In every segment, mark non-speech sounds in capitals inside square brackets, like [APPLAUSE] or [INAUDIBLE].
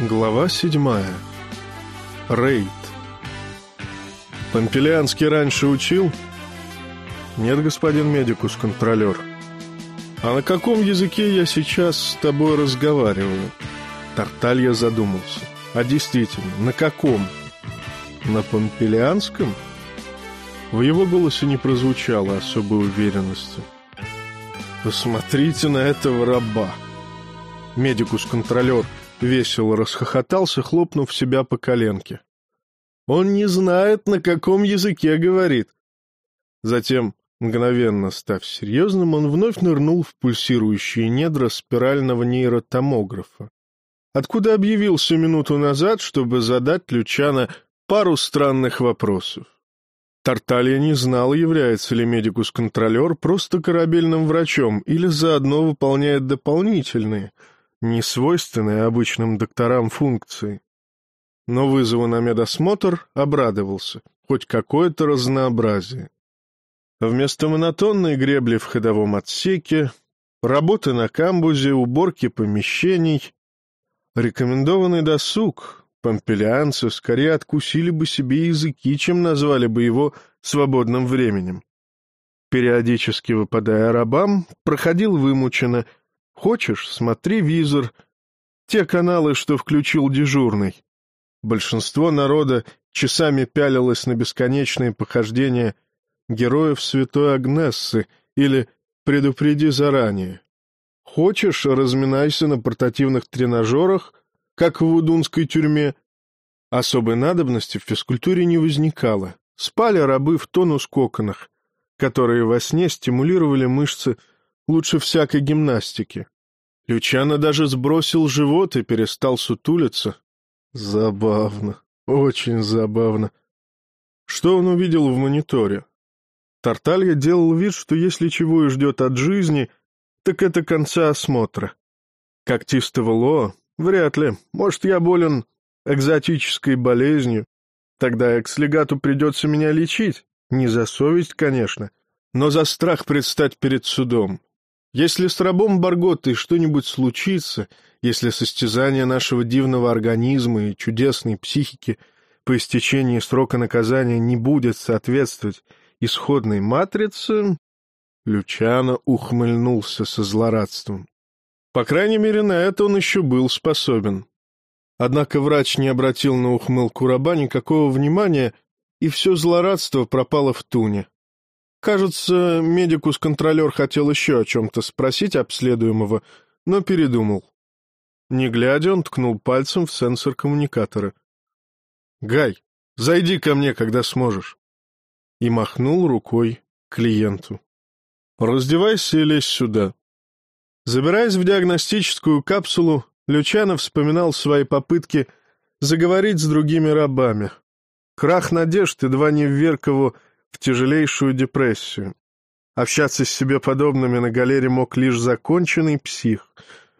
Глава седьмая. Рейд. Помпелианский раньше учил? Нет, господин медикус-контролер. А на каком языке я сейчас с тобой разговариваю? Тарталья задумался. А действительно, на каком? На помпелианском? В его голосе не прозвучало особой уверенности. Посмотрите на этого раба. Медикус-контролер Весело расхохотался, хлопнув себя по коленке. «Он не знает, на каком языке говорит». Затем, мгновенно став серьезным, он вновь нырнул в пульсирующие недра спирального нейротомографа, откуда объявился минуту назад, чтобы задать Лючано пару странных вопросов. Тарталья не знал, является ли медикус-контролер просто корабельным врачом или заодно выполняет дополнительные — несвойственные обычным докторам функции. Но вызову на медосмотр обрадовался, хоть какое-то разнообразие. Вместо монотонной гребли в ходовом отсеке, работы на камбузе, уборки помещений, рекомендованный досуг, помпелианцы скорее откусили бы себе языки, чем назвали бы его свободным временем. Периодически выпадая рабам, проходил вымученно — Хочешь, смотри визор. Те каналы, что включил дежурный. Большинство народа часами пялилось на бесконечные похождения героев святой Агнессы или «Предупреди заранее». Хочешь, разминайся на портативных тренажерах, как в удунской тюрьме. Особой надобности в физкультуре не возникало. Спали рабы в тонус-коконах, которые во сне стимулировали мышцы лучше всякой гимнастики. Лючано даже сбросил живот и перестал сутулиться. Забавно, очень забавно. Что он увидел в мониторе? Тарталья делал вид, что если чего и ждет от жизни, так это конца осмотра. Когтистого Лоа? Вряд ли. Может, я болен экзотической болезнью. Тогда экслегату придется меня лечить. Не за совесть, конечно, но за страх предстать перед судом. Если с рабом Барготтой что-нибудь случится, если состязание нашего дивного организма и чудесной психики по истечении срока наказания не будет соответствовать исходной матрице, Лючано ухмыльнулся со злорадством. По крайней мере, на это он еще был способен. Однако врач не обратил на ухмылку раба никакого внимания, и все злорадство пропало в туне. Кажется, медикус-контролер хотел еще о чем-то спросить обследуемого, но передумал. Не глядя, он ткнул пальцем в сенсор коммуникатора. «Гай, зайди ко мне, когда сможешь». И махнул рукой клиенту. «Раздевайся и лезь сюда». Забираясь в диагностическую капсулу, Лючанов вспоминал свои попытки заговорить с другими рабами. Крах надежд едва не вверг его в тяжелейшую депрессию. Общаться с себе подобными на галере мог лишь законченный псих.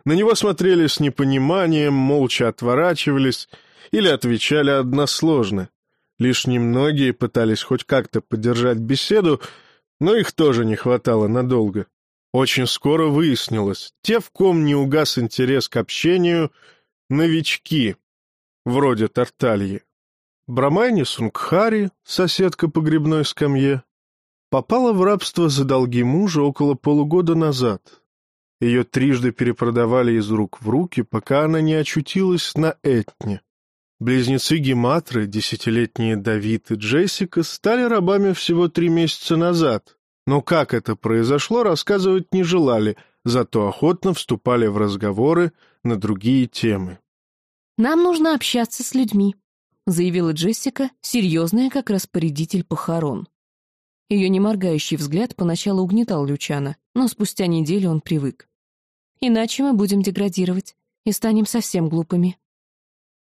На него смотрели с непониманием, молча отворачивались или отвечали односложно. Лишь немногие пытались хоть как-то поддержать беседу, но их тоже не хватало надолго. Очень скоро выяснилось, те, в ком не угас интерес к общению, новички, вроде Тартальи. Брамайни Сунгхари, соседка по грибной скамье, попала в рабство за долги мужа около полугода назад. Ее трижды перепродавали из рук в руки, пока она не очутилась на Этне. Близнецы Гематры, десятилетние Давид и Джессика, стали рабами всего три месяца назад, но как это произошло, рассказывать не желали, зато охотно вступали в разговоры на другие темы. «Нам нужно общаться с людьми», заявила Джессика, серьезная, как распорядитель похорон. Ее неморгающий взгляд поначалу угнетал Лючана, но спустя неделю он привык. «Иначе мы будем деградировать и станем совсем глупыми».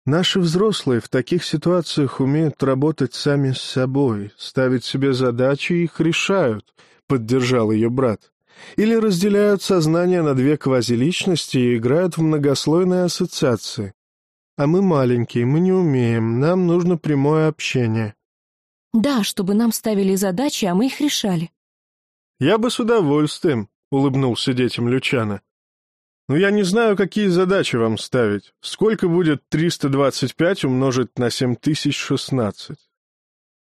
«Наши взрослые в таких ситуациях умеют работать сами с собой, ставить себе задачи и их решают», — поддержал ее брат. «Или разделяют сознание на две квазиличности и играют в многослойные ассоциации. А мы маленькие, мы не умеем, нам нужно прямое общение. Да, чтобы нам ставили задачи, а мы их решали. Я бы с удовольствием, улыбнулся детям Лючана. Но я не знаю, какие задачи вам ставить. Сколько будет 325 умножить на 7016?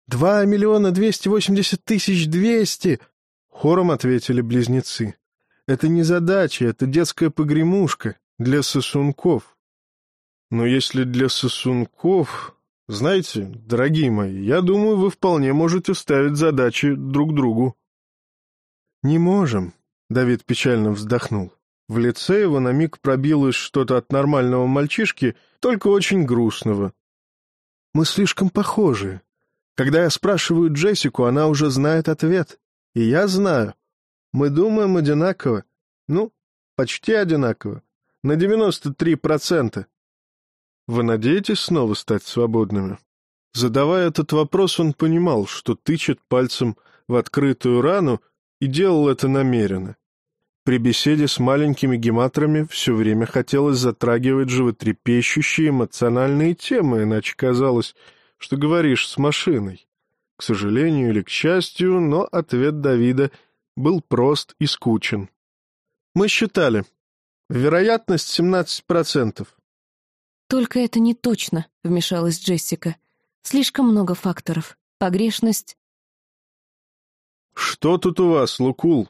«Два миллиона двести восемьдесят тысяч двести!» — хором ответили близнецы. «Это не задача, это детская погремушка для сосунков». Но если для сосунков... Знаете, дорогие мои, я думаю, вы вполне можете ставить задачи друг другу. «Не можем», — Давид печально вздохнул. В лице его на миг пробилось что-то от нормального мальчишки, только очень грустного. «Мы слишком похожи. Когда я спрашиваю Джессику, она уже знает ответ. И я знаю. Мы думаем одинаково. Ну, почти одинаково. На девяносто три процента. Вы надеетесь снова стать свободными? Задавая этот вопрос, он понимал, что тычет пальцем в открытую рану и делал это намеренно. При беседе с маленькими гематрами все время хотелось затрагивать животрепещущие эмоциональные темы, иначе казалось, что говоришь с машиной. К сожалению или к счастью, но ответ Давида был прост и скучен. Мы считали. Вероятность 17%. «Только это не точно», — вмешалась Джессика. «Слишком много факторов. Погрешность...» «Что тут у вас, Лукул?»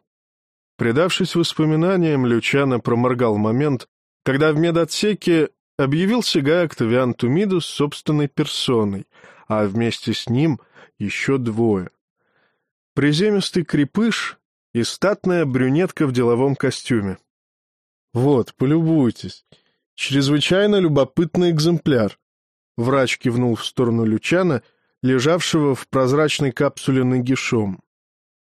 Предавшись воспоминаниям, Лючано проморгал момент, когда в медотсеке объявился Гай Октавиан Тумидус собственной персоной, а вместе с ним еще двое. Приземистый крепыш и статная брюнетка в деловом костюме. «Вот, полюбуйтесь. Чрезвычайно любопытный экземпляр. Врач кивнул в сторону Лючана, лежавшего в прозрачной капсуле нагишом.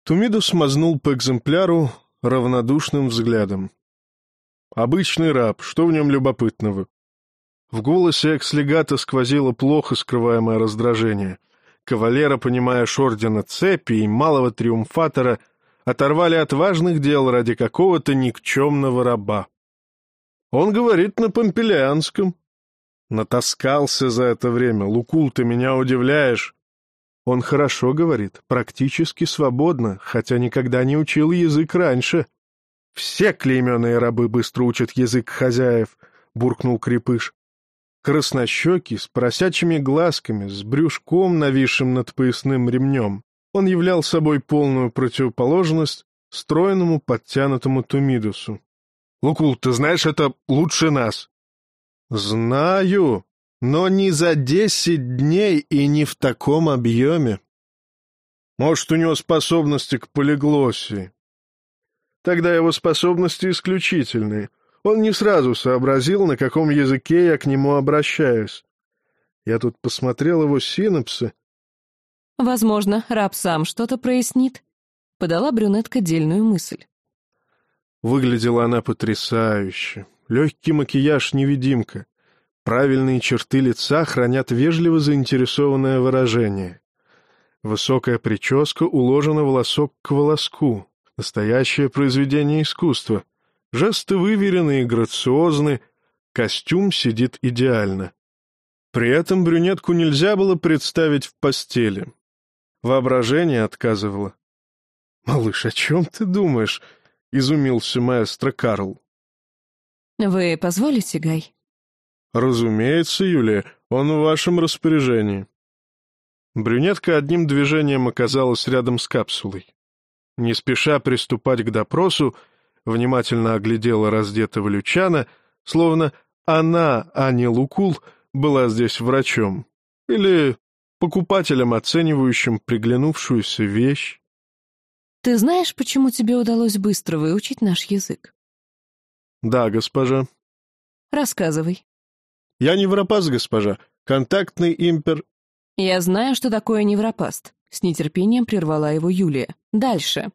Тумиду смазнул по экземпляру равнодушным взглядом. «Обычный раб, что в нем любопытного?» В голосе экс-легата сквозило плохо скрываемое раздражение. Кавалера, понимаешь, ордена цепи и малого триумфатора оторвали от важных дел ради какого-то никчемного раба. Он говорит на помпелианском. Натаскался за это время. Лукул, ты меня удивляешь. Он хорошо говорит, практически свободно, хотя никогда не учил язык раньше. Все клейменные рабы быстро учат язык хозяев, — буркнул крепыш. Краснощекий, с поросячьими глазками, с брюшком, нависшим над поясным ремнем. Он являл собой полную противоположность стройному подтянутому Тумидусу. Лукул, ты знаешь, это лучше нас. Знаю, но не за десять дней и не в таком объеме. Может, у него способности к полиглоссии. Тогда его способности исключительные. Он не сразу сообразил, на каком языке я к нему обращаюсь. Я тут посмотрел его синапсы. Возможно, раб сам что-то прояснит. Подала брюнетка дельную мысль. Выглядела она потрясающе. Легкий макияж-невидимка. Правильные черты лица хранят вежливо заинтересованное выражение. Высокая прическа уложена волосок к волоску. Настоящее произведение искусства. Жесты выверены и грациозны. Костюм сидит идеально. При этом брюнетку нельзя было представить в постели. Воображение отказывало. «Малыш, о чем ты думаешь?» — изумился маэстро Карл. «Вы позволите, Гай?» «Разумеется, Юлия, он в вашем распоряжении». Брюнетка одним движением оказалась рядом с капсулой. Не спеша приступать к допросу, внимательно оглядела раздетого Лючана, словно она, а не Лукул, была здесь врачом. Или покупателем, оценивающим приглянувшуюся вещь. «Ты знаешь, почему тебе удалось быстро выучить наш язык?» «Да, госпожа». «Рассказывай». «Я невропаст, госпожа. Контактный импер...» «Я знаю, что такое невропаст», — с нетерпением прервала его Юлия. «Дальше».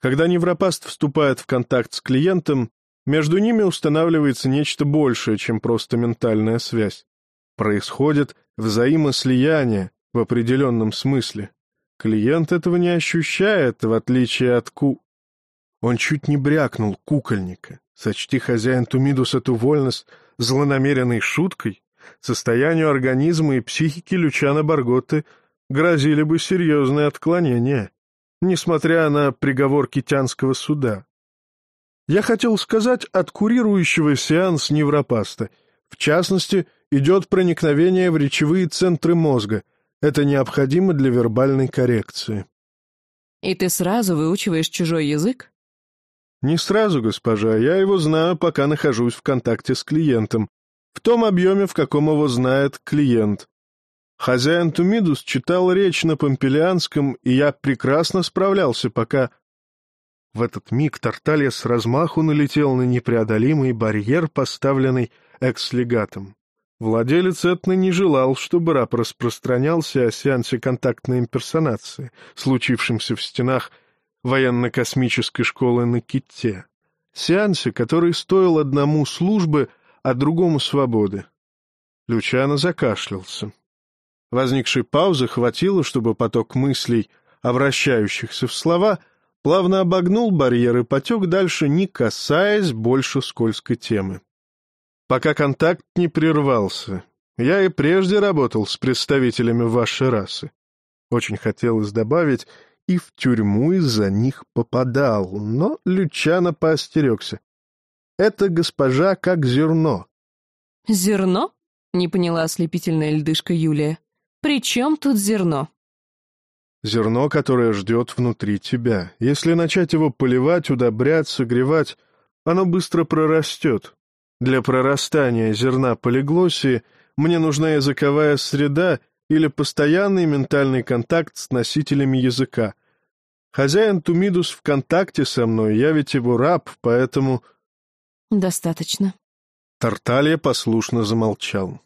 Когда невропаст вступает в контакт с клиентом, между ними устанавливается нечто большее, чем просто ментальная связь. Происходит взаимослияние в определенном смысле. Клиент этого не ощущает, в отличие от ку... Он чуть не брякнул кукольника. Сочти хозяин Тумидус эту вольность злонамеренной шуткой, состоянию организма и психики Лючана Барготты грозили бы серьезные отклонения, несмотря на приговор китянского суда. Я хотел сказать от курирующего сеанс невропаста. В частности, идет проникновение в речевые центры мозга. Это необходимо для вербальной коррекции. И ты сразу выучиваешь чужой язык? Не сразу, госпожа. Я его знаю, пока нахожусь в контакте с клиентом. В том объеме, в каком его знает клиент. Хозяин Тумидус читал речь на помпелианском, и я прекрасно справлялся, пока... В этот миг Тарталья с размаху налетел на непреодолимый барьер, поставленный экслегатом. Владелец Этны не желал, чтобы раб распространялся о сеансе контактной имперсонации, случившемся в стенах военно-космической школы на Китте. Сеансе, который стоил одному службы, а другому свободы. Лючано закашлялся. Возникшей паузы хватило, чтобы поток мыслей, обращающихся в слова, плавно обогнул барьер и потек дальше, не касаясь больше скользкой темы. Пока контакт не прервался, я и прежде работал с представителями вашей расы. Очень хотелось добавить, и в тюрьму из-за них попадал, но Лючано поостерегся. Это госпожа как зерно. «Зерно?» — не поняла ослепительная льдышка Юлия. «При чем тут зерно?» Зерно, которое ждет внутри тебя. Если начать его поливать, удобрять, согревать, оно быстро прорастет. Для прорастания зерна полиглосии мне нужна языковая среда или постоянный ментальный контакт с носителями языка. Хозяин Тумидус в контакте со мной, я ведь его раб, поэтому... Достаточно. Тарталья послушно замолчал.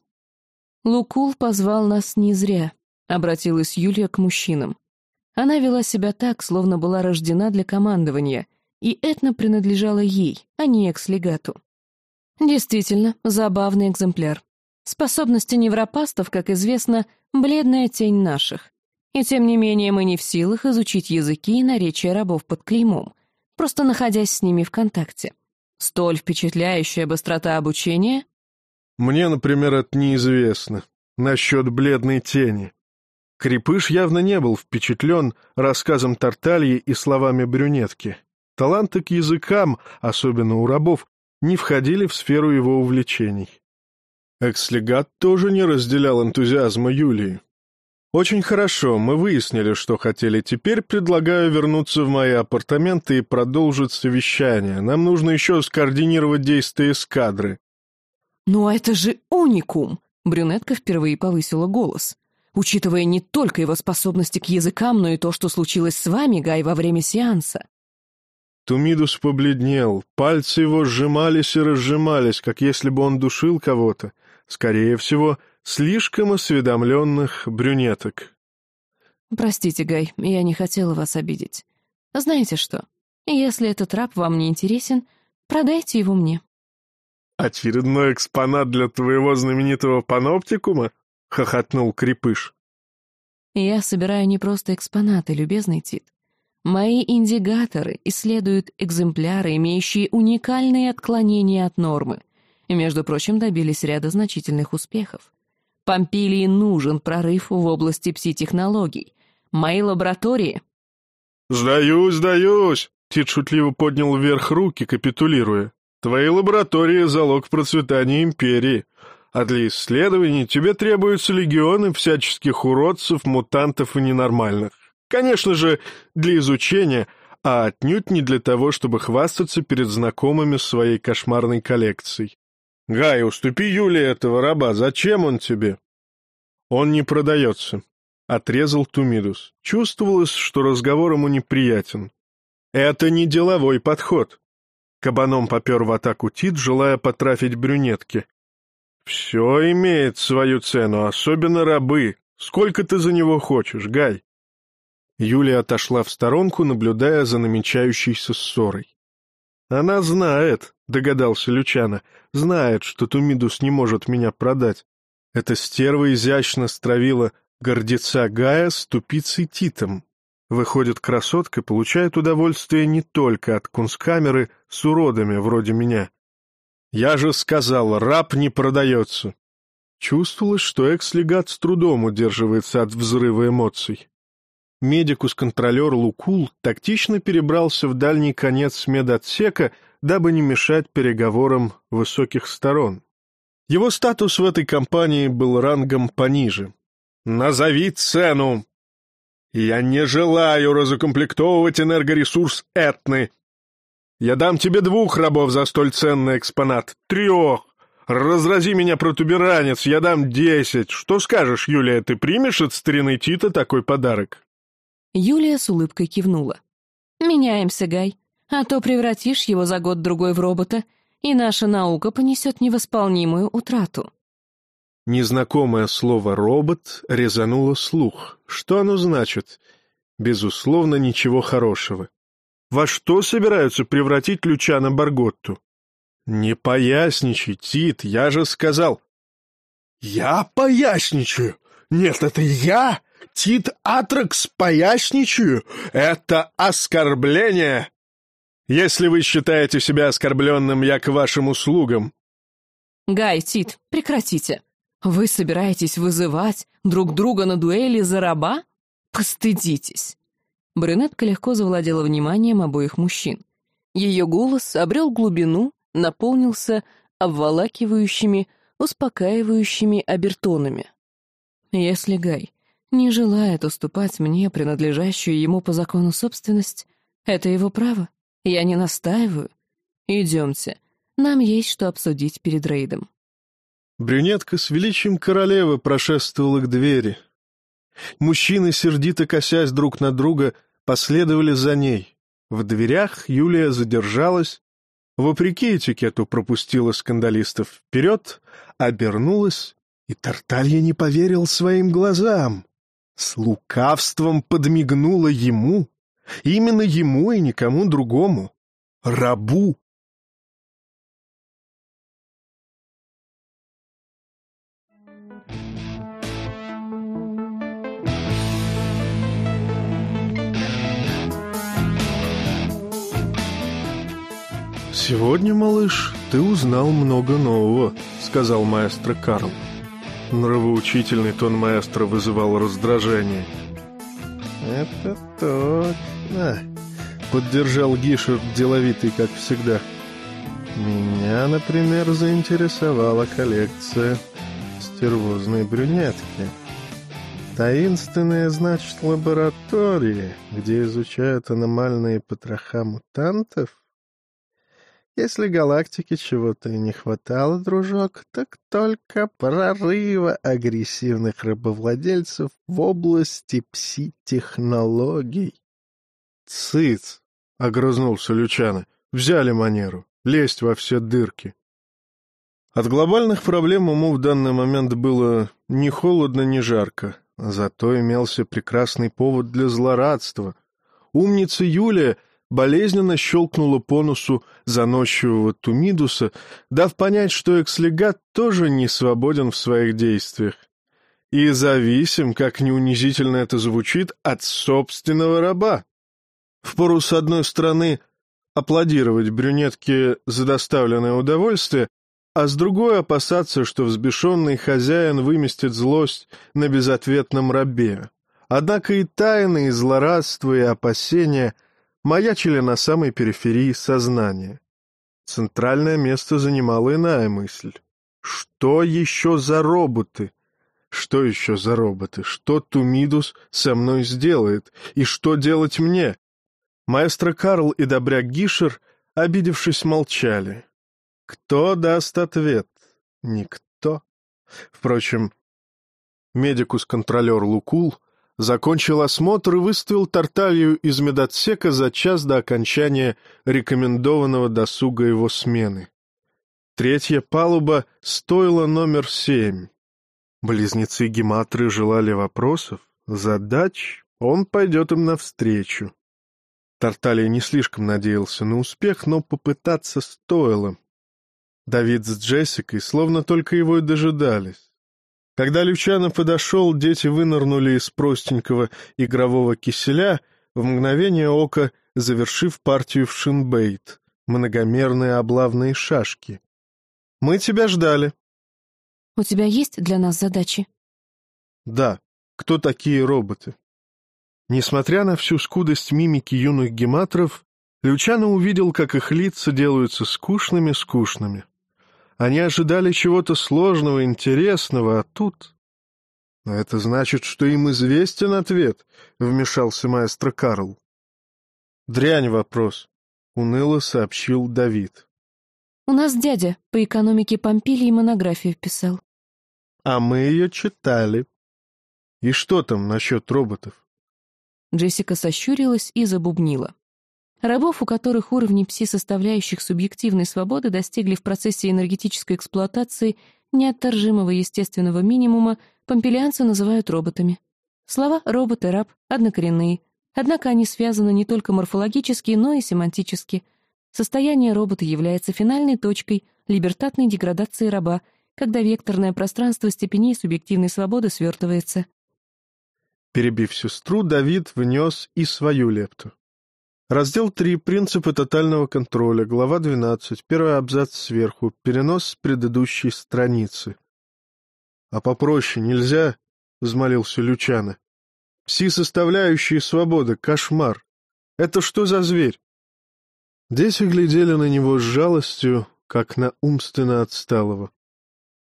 Лукул позвал нас не зря, обратилась Юлия к мужчинам. Она вела себя так, словно была рождена для командования, и Этна принадлежала ей, а не экс-легату. Действительно, забавный экземпляр. Способности невропастов, как известно, бледная тень наших. И тем не менее мы не в силах изучить языки и наречия рабов под клеймом, просто находясь с ними в контакте. Столь впечатляющая быстрота обучения? Мне, например, это неизвестно. Насчет бледной тени. Крепыш явно не был впечатлен рассказом Тартальи и словами брюнетки. Таланты к языкам, особенно у рабов, не входили в сферу его увлечений. Экслегат тоже не разделял энтузиазма Юлии. «Очень хорошо, мы выяснили, что хотели. Теперь предлагаю вернуться в мои апартаменты и продолжить совещание. Нам нужно еще скоординировать действия эскадры». «Ну это же уникум!» Брюнетка впервые повысила голос. «Учитывая не только его способности к языкам, но и то, что случилось с вами, Гай, во время сеанса. Тумидус побледнел, пальцы его сжимались и разжимались, как если бы он душил кого-то, скорее всего, слишком осведомленных брюнеток. «Простите, Гай, я не хотела вас обидеть. Знаете что, если этот раб вам не интересен, продайте его мне». «Очередной экспонат для твоего знаменитого паноптикума?» — хохотнул Крепыш. «Я собираю не просто экспонаты, любезный Тит. Мои индигаторы исследуют экземпляры, имеющие уникальные отклонения от нормы, и, между прочим, добились ряда значительных успехов. Помпилии нужен прорыв в области пси-технологий. Мои лаборатории... «Сдаюсь, сдаюсь!» — Тит шутливо поднял вверх руки, капитулируя. «Твои лаборатории — залог процветания империи, а для исследований тебе требуются легионы всяческих уродцев, мутантов и ненормальных. Конечно же, для изучения, а отнюдь не для того, чтобы хвастаться перед знакомыми своей кошмарной коллекцией. «Гай, уступи Юле этого раба, зачем он тебе?» «Он не продается», — отрезал Тумидус. Чувствовалось, что разговор ему неприятен. «Это не деловой подход». Кабаном попер в атаку Тит, желая потрафить брюнетки. «Все имеет свою цену, особенно рабы. Сколько ты за него хочешь, Гай?» Юлия отошла в сторонку, наблюдая за намечающейся ссорой. «Она знает», — догадался Лючана, — «знает, что Тумидус не может меня продать. Эта стерва изящно стравила гордеца Гая с тупицей Титом. Выходит, красотка получает удовольствие не только от кунсткамеры с уродами вроде меня. Я же сказал, раб не продается». Чувствовалось, что экс-легат с трудом удерживается от взрыва эмоций. Медикус-контролер Лукул тактично перебрался в дальний конец медотсека, дабы не мешать переговорам высоких сторон. Его статус в этой компании был рангом пониже. «Назови цену!» «Я не желаю разукомплектовывать энергоресурс Этны. Я дам тебе двух рабов за столь ценный экспонат. Трех. Разрази меня, протуберанец, я дам десять. Что скажешь, Юлия, ты примешь от старины Тита такой подарок?» Юлия с улыбкой кивнула. «Меняемся, Гай, а то превратишь его за год-другой в робота, и наша наука понесет невосполнимую утрату». Незнакомое слово «робот» резануло слух. Что оно значит? Безусловно, ничего хорошего. Во что собираются превратить Лючана Барготту? Не поясничай, Тит, я же сказал. Я поясничаю. Нет, это я, Тит Атракс, поясничаю. Это оскорбление. Если вы считаете себя оскорбленным, я к вашим услугам. Гай, Тит, прекратите. Вы собираетесь вызывать друг друга на дуэли за раба? Постыдитесь. Брюнетка легко завладела вниманием обоих мужчин. Ее голос обрел глубину, наполнился обволакивающими, успокаивающими обертонами. Если Гай не желает уступать мне принадлежащую ему по закону собственность, это его право. Я не настаиваю. Идемте. Нам есть что обсудить перед рейдом. Брюнетка с величием королевы прошествовала к двери. Мужчины, сердито косясь друг на друга, последовали за ней. В дверях Юлия задержалась, вопреки этикету пропустила скандалистов вперед, обернулась, и Тарталья не поверил своим глазам. С лукавством подмигнула ему, именно ему и никому другому, рабу. «Сегодня, малыш, ты узнал много нового», — сказал маэстро Карл. Нравоучительный тон маэстро вызывал раздражение. «Это точно», — поддержал Гишер, деловитый, как всегда. «Меня, например, заинтересовала коллекция стервозной брюнетки. Таинственная, значит, лаборатория, где изучают аномальные потроха мутантов?» Если галактике чего-то и не хватало, дружок, так только прорыва агрессивных рабовладельцев в области пси-технологий. — Цыц! — огрызнулся Лючано. — Взяли манеру. Лезть во все дырки. От глобальных проблем ему в данный момент было ни холодно, ни жарко. Зато имелся прекрасный повод для злорадства. Умница Юлия — болезненно щелкнула по носу заносчивого Тумидуса, дав понять, что экслегат тоже не свободен в своих действиях. И зависим, как неунизительно это звучит, от собственного раба. Впору, с одной стороны, аплодировать брюнетке за доставленное удовольствие, а с другой опасаться, что взбешенный хозяин выместит злость на безответном рабе. Однако и тайны, и злорадство, и опасения — маячили на самой периферии сознания. Центральное место занимала иная мысль. Что еще за роботы? Что еще за роботы? Что Тумидус со мной сделает? И что делать мне? Маэстро Карл и добряк Гишер, обидевшись, молчали. Кто даст ответ? Никто. Впрочем, медикус-контролер Лукул — закончил осмотр и выставил Тарталью из медотсека за час до окончания рекомендованного досуга его смены. Третья палуба стоила номер семь. Близнецы Гематры желали вопросов, задач, он пойдет им навстречу. Тарталия не слишком надеялся на успех, но попытаться стоило. Давид с Джессикой словно только его и дожидались. Когда Лючано подошел, дети вынырнули из простенького игрового киселя, в мгновение ока завершив партию в шинбейт, многомерные облавные шашки. «Мы тебя ждали». «У тебя есть для нас задачи?» «Да. Кто такие роботы?» Несмотря на всю скудость мимики юных гематров, Лючано увидел, как их лица делаются скучными-скучными. Они ожидали чего-то сложного, интересного, а тут... — Это значит, что им известен ответ, — вмешался маэстро Карл. — Дрянь вопрос, — уныло сообщил Давид. — У нас дядя по экономике Помпилии монографию писал. — А мы ее читали. И что там насчет роботов? Джессика сощурилась и забубнила. Рабов, у которых уровни пси-составляющих субъективной свободы достигли в процессе энергетической эксплуатации неотторжимого естественного минимума, помпелианцы называют роботами. Слова «робот» и «раб» однокоренные, однако они связаны не только морфологически, но и семантически. Состояние робота является финальной точкой либертатной деградации раба, когда векторное пространство степеней субъективной свободы свертывается. Перебив сестру, Давид внес и свою лепту. Раздел 3. Принципы тотального контроля. Глава 12. Первый абзац сверху. Перенос с предыдущей страницы. — А попроще нельзя? — взмолился Лючана. — Пси-составляющие свободы. Кошмар. Это что за зверь? Дети глядели на него с жалостью, как на умственно отсталого.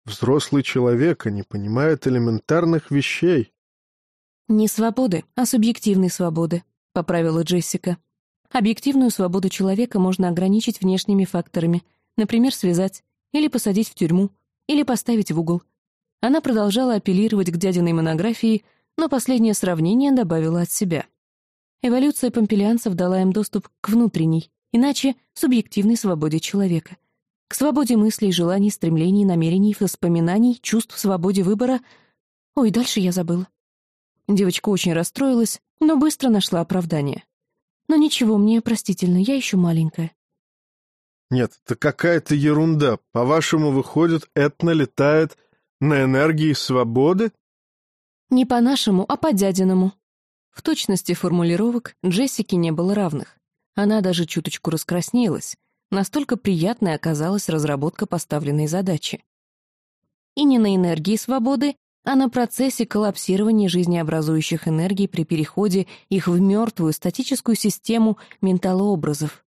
Взрослый человек, а не понимает элементарных вещей. — Не свободы, а субъективной свободы, — поправила Джессика. Объективную свободу человека можно ограничить внешними факторами, например, связать, или посадить в тюрьму, или поставить в угол. Она продолжала апеллировать к дядиной монографии, но последнее сравнение добавила от себя. Эволюция помпелианцев дала им доступ к внутренней, иначе субъективной свободе человека. К свободе мыслей, желаний, стремлений, намерений, воспоминаний, чувств, свободе выбора. Ой, дальше я забыла. Девочка очень расстроилась, но быстро нашла оправдание. Но ничего, мне простительно, я еще маленькая. Нет, это какая-то ерунда. По-вашему, выходит, Этна летает на энергии свободы? Не по-нашему, а по-дядиному. В точности формулировок Джессики не было равных. Она даже чуточку раскраснелась. Настолько приятной оказалась разработка поставленной задачи. И не на энергии свободы, а на процессе коллапсирования жизнеобразующих энергий при переходе их в мертвую статическую систему менталообразов.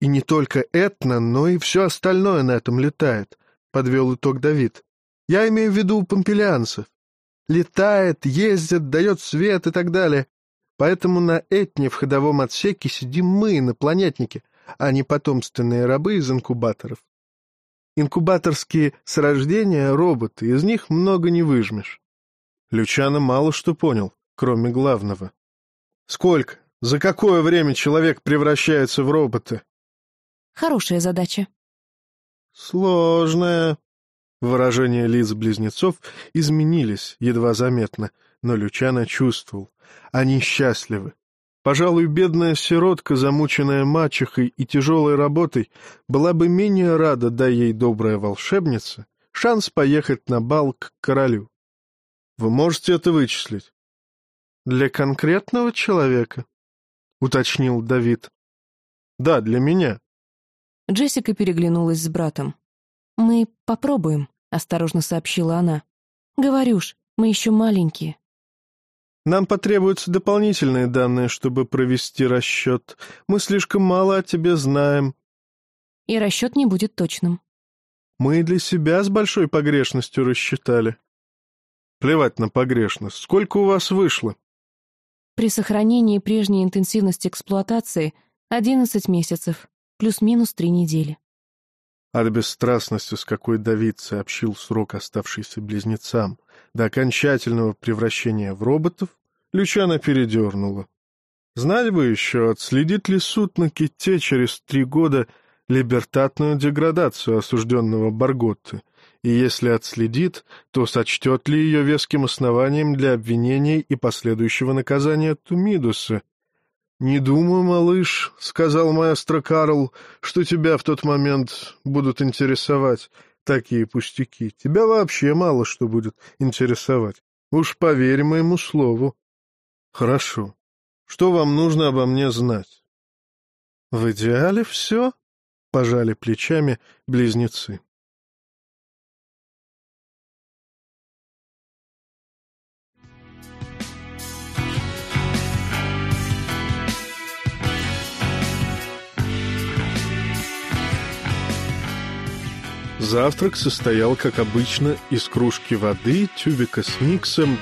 «И не только этно, но и все остальное на этом летает», — подвел итог Давид. «Я имею в виду помпелианцев. Летает, ездит, дает свет и так далее. Поэтому на этне в ходовом отсеке сидим мы, инопланетники, а не потомственные рабы из инкубаторов. Инкубаторские с рождения роботы, из них много не выжмешь. Лючано мало что понял, кроме главного. Сколько, за какое время человек превращается в робота? Хорошая задача. Сложная. Выражения лиц близнецов изменились, едва заметно, но Лючано чувствовал. Они счастливы. Пожалуй, бедная сиротка, замученная мачехой и тяжелой работой, была бы менее рада, да ей добрая волшебница, шанс поехать на бал к королю. Вы можете это вычислить? Для конкретного человека? — уточнил Давид. «Да, для меня». Джессика переглянулась с братом. «Мы попробуем», — осторожно сообщила она. «Говорю ж, мы еще маленькие». Нам потребуются дополнительные данные, чтобы провести расчет. Мы слишком мало о тебе знаем. И расчет не будет точным. Мы и для себя с большой погрешностью рассчитали. Плевать на погрешность. Сколько у вас вышло? При сохранении прежней интенсивности эксплуатации 11 месяцев, плюс-минус 3 недели. От бесстрастности, с какой Давид сообщил срок, оставшийся близнецам, до окончательного превращения в роботов, Лючана передернула. Знать бы еще, отследит ли суд на ките через три года либертатную деградацию осужденного Барготты, и если отследит, то сочтет ли ее веским основанием для обвинений и последующего наказания Тумидуса. «Не думаю, малыш», — сказал маэстро Карл, — «что тебя в тот момент будут интересовать такие пустяки. Тебя вообще мало что будет интересовать. Уж поверь моему слову». Хорошо. Что вам нужно обо мне знать? В идеале все, — пожали плечами близнецы. Завтрак состоял, как обычно, из кружки воды, тюбика с миксом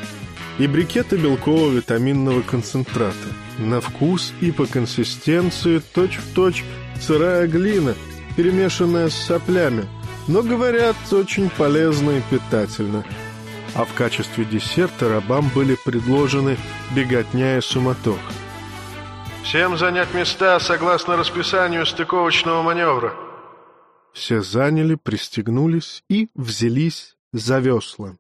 и брикета белкового витаминного концентрата. На вкус и по консистенции точь-в-точь точь сырая глина, перемешанная с соплями, но, говорят, очень полезно и питательно. А в качестве десерта рабам были предложены беготня и суматоха. «Всем занять места согласно расписанию стыковочного маневра», все заняли, пристегнулись и взялись за весла.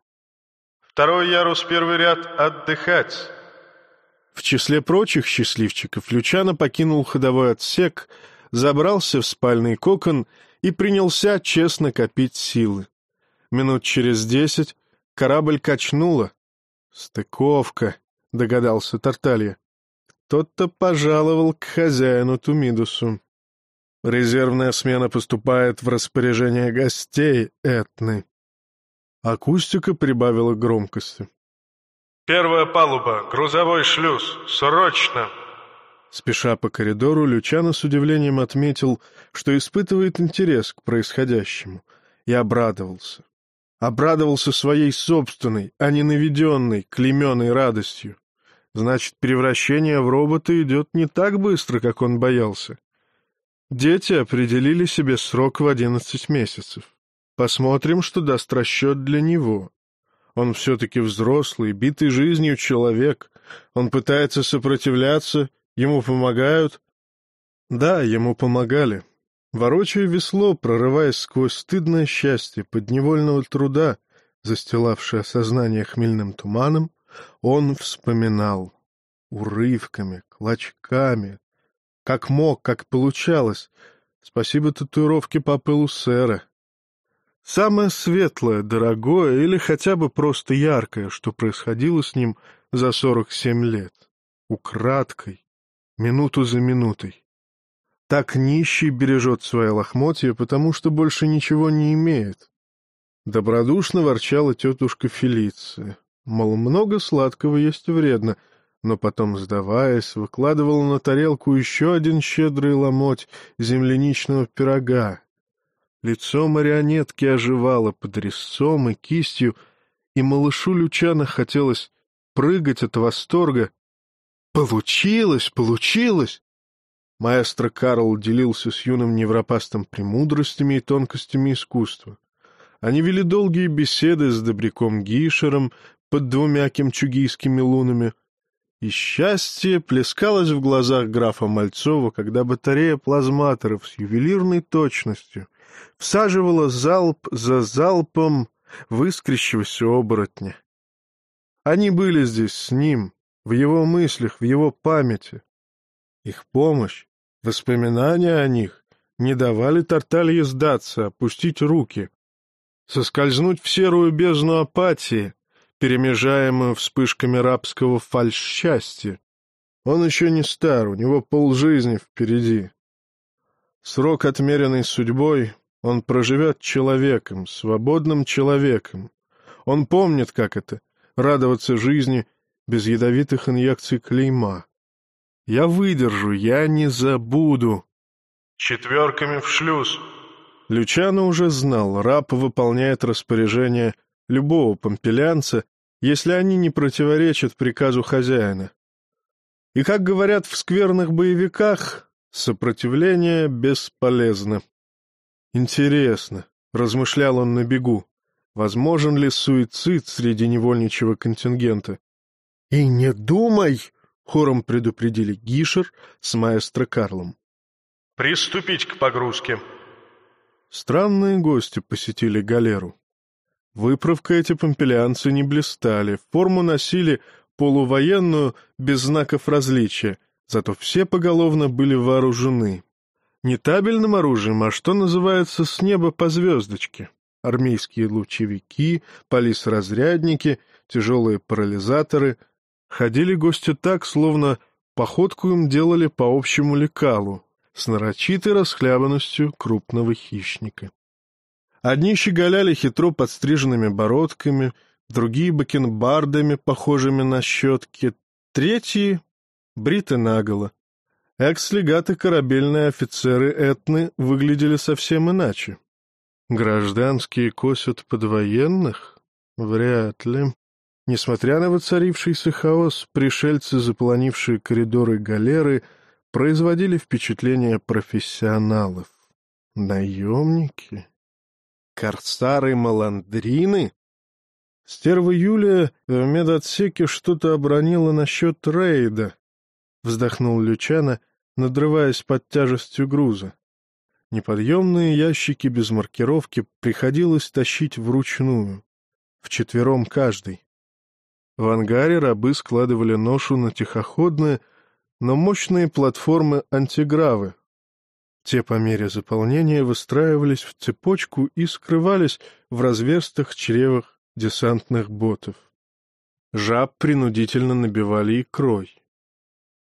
«Второй ярус, первый ряд, отдыхать!» В числе прочих счастливчиков Лючано покинул ходовой отсек, забрался в спальный кокон и принялся честно копить силы. Минут через десять корабль качнуло. «Стыковка», — догадался Тарталья. «Кто-то пожаловал к хозяину Тумидусу». Резервная смена поступает в распоряжение гостей Этны. Акустика прибавила громкости. «Первая палуба, грузовой шлюз, срочно!» Спеша по коридору, Лючано с удивлением отметил, что испытывает интерес к происходящему, и обрадовался. Обрадовался своей собственной, а не наведенной, клеменной радостью. Значит, превращение в робота идет не так быстро, как он боялся. Дети определили себе срок в одиннадцать месяцев. Посмотрим, что даст расчет для него. Он все-таки взрослый, битый жизнью человек. Он пытается сопротивляться, ему помогают. Да, ему помогали. Ворочая весло, прорываясь сквозь стыдное счастье подневольного труда, застилавшее сознание хмельным туманом, он вспоминал урывками, клочками, как мог, как получалось. Спасибо татуировке папы Лусера. Самое светлое, дорогое или хотя бы просто яркое, что происходило с ним за сорок семь лет. Украдкой, минуту за минутой. Так нищий бережет свои лохмотья, потому что больше ничего не имеет. Добродушно ворчала тетушка Фелиция. Мол, много сладкого есть вредно — но потом, сдаваясь, выкладывал на тарелку еще один щедрый ломоть земляничного пирога. Лицо марионетки оживало под резцом и кистью, и малышу Лючана хотелось прыгать от восторга. «Получилось! Получилось!» Маэстро Карл делился с юным невропастом премудростями и тонкостями искусства. Они вели долгие беседы с добряком Гишером под двумя кемчугийскими лунами — и счастье плескалось в глазах графа Мальцова, когда батарея плазматоров с ювелирной точностью всаживала залп за залпом выскрещившегося оборотня. Они были здесь с ним, в его мыслях, в его памяти. Их помощь, воспоминания о них не давали Тарталье сдаться, опустить руки, соскользнуть в серую бездну апатии, перемежаемую вспышками рабского фальш-счастья. Он еще не стар, у него полжизни впереди. Срок, отмеренный судьбой, он проживет человеком, свободным человеком. Он помнит, как это — радоваться жизни без ядовитых инъекций клейма. Я выдержу, я не забуду. Четверками в шлюз. Лючано уже знал, раб выполняет распоряжение любого помпелянца, если они не противоречат приказу хозяина. И, как говорят в скверных боевиках, сопротивление бесполезно. Интересно, размышлял он на бегу, возможен ли суицид среди невольничего контингента. «И не думай!» — хором предупредили Гишер с маэстро Карлом. «Приступить к погрузке!» Странные гости посетили галеру. Выправка эти помпелианцы не блистали, форму носили полувоенную, без знаков различия, зато все поголовно были вооружены. Не табельным оружием, а что называется с неба по звездочке. Армейские лучевики, полис-разрядники, тяжелые парализаторы. Ходили гости так, словно походку им делали по общему лекалу, с нарочитой расхлябанностью крупного хищника. Одни щеголяли хитро подстриженными бородками, другие — бакенбардами, похожими на щетки, третьи — бриты наголо. Экс-легаты корабельные офицеры Этны выглядели совсем иначе. Гражданские косят под военных? Вряд ли. Несмотря на воцарившийся хаос, пришельцы, заполонившие коридоры галеры, производили впечатление профессионалов. Наемники? Корсары-маландрины? Стерва Юлия в медотсеке что-то обронила насчет рейда. Вздохнул Лючана, надрываясь под тяжестью груза. Неподъемные ящики без маркировки приходилось тащить вручную, вчетвером каждый. В ангаре рабы складывали ношу на тихоходные, но мощные платформы антигравы. Те по мере заполнения выстраивались в цепочку и скрывались в разверстых чревах десантных ботов. Жаб принудительно набивали икрой.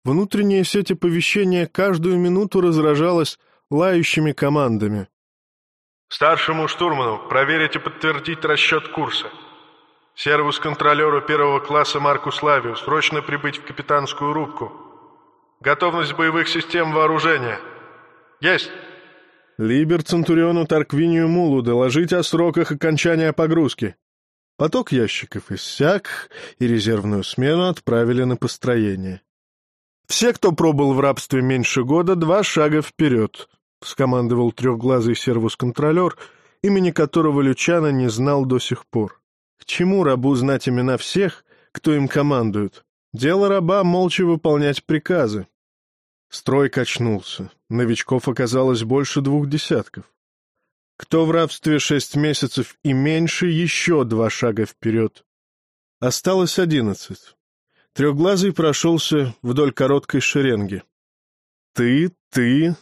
Внутренняя сеть оповещения каждую минуту разражалась лающими командами. «Старшему штурману проверить и подтвердить расчет курса. Сервус-контролеру первого класса Марку Славию срочно прибыть в капитанскую рубку. Готовность боевых систем вооружения. Есть!» Либер Центуриону Тарквинию Мулу доложить о сроках окончания погрузки. Поток ящиков иссяк, и резервную смену отправили на построение. Все, кто пробыл в рабстве меньше года, два шага вперед, — скомандовал трехглазый сервус-контролер, имени которого Лючана не знал до сих пор. К чему рабу знать имена всех, кто им командует? Дело раба — молча выполнять приказы. Строй качнулся. Новичков оказалось больше двух десятков. Кто в рабстве шесть месяцев и меньше, еще два шага вперед. Осталось одиннадцать. Трехглазый прошелся вдоль короткой шеренги. «Ты, ты,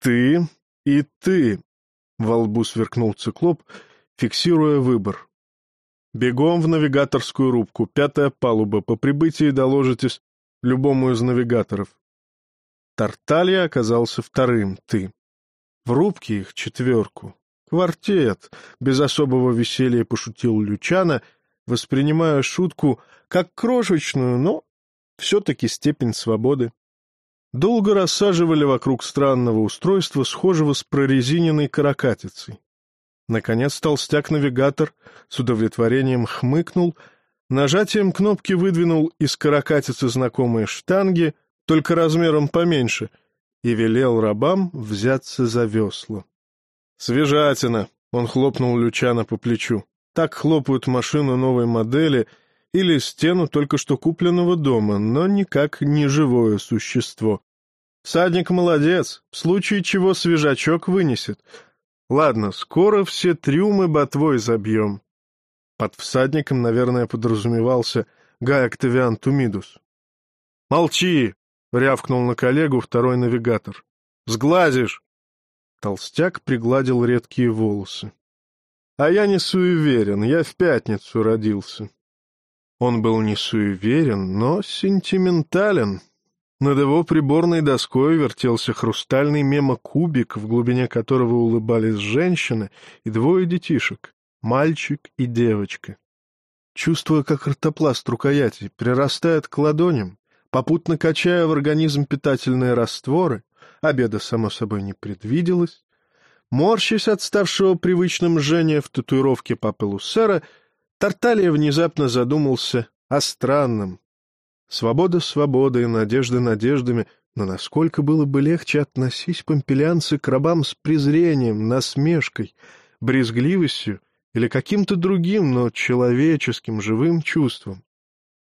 ты и ты!» — во лбу сверкнул циклоп, фиксируя выбор. «Бегом в навигаторскую рубку, пятая палуба, по прибытии доложитесь любому из навигаторов». Тарталья оказался вторым, ты. В рубке их четверку. Квартет, без особого веселья пошутил Лючана, воспринимая шутку как крошечную, но все-таки степень свободы. Долго рассаживали вокруг странного устройства, схожего с прорезиненной каракатицей. Наконец толстяк-навигатор с удовлетворением хмыкнул, нажатием кнопки выдвинул из каракатицы знакомые штанги, только размером поменьше, и велел рабам взяться за весла. «Свежатина!» — он хлопнул Лючана по плечу. Так хлопают машину новой модели или стену только что купленного дома, но никак не живое существо. Садник молодец, в случае чего свежачок вынесет. Ладно, скоро все трюмы ботвой забьем. Под всадником, наверное, подразумевался Гай Октавиан Тумидус. «Молчи!» — рявкнул на коллегу второй навигатор. «Сглазишь!» Толстяк пригладил редкие волосы. А я не суеверен, я в пятницу родился. Он был не суеверен, но сентиментален. Над его приборной доской вертелся хрустальный мемокубик, в глубине которого улыбались женщины и двое детишек, мальчик и девочка. Чувствуя, как ртопласт рукояти прирастает к ладоням, попутно качая в организм питательные растворы, обеда, само собой, не предвиделось, Морщась от ставшего привычным жжения в татуировке папы Луссера, Тарталия внезапно задумался о странном. Свобода свободой, надежды надеждами, но насколько было бы легче относись помпелянцы к рабам с презрением, насмешкой, брезгливостью или каким-то другим, но человеческим, живым чувством.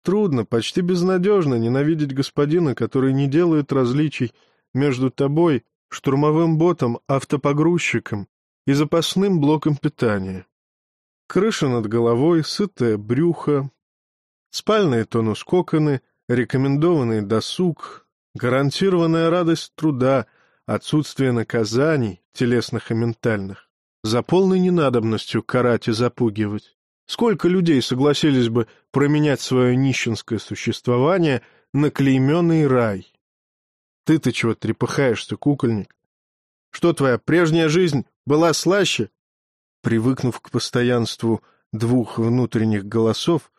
Трудно, почти безнадежно ненавидеть господина, который не делает различий между тобой штурмовым ботом, автопогрузчиком и запасным блоком питания. Крыша над головой, сытое брюхо, спальные тонус-коконы, рекомендованный досуг, гарантированная радость труда, отсутствие наказаний, телесных и ментальных, за полной ненадобностью карать и запугивать. Сколько людей согласились бы променять свое нищенское существование на клейменный рай? Ты-то чего трепыхаешься, кукольник? Что твоя прежняя жизнь была слаще? Привыкнув к постоянству двух внутренних голосов,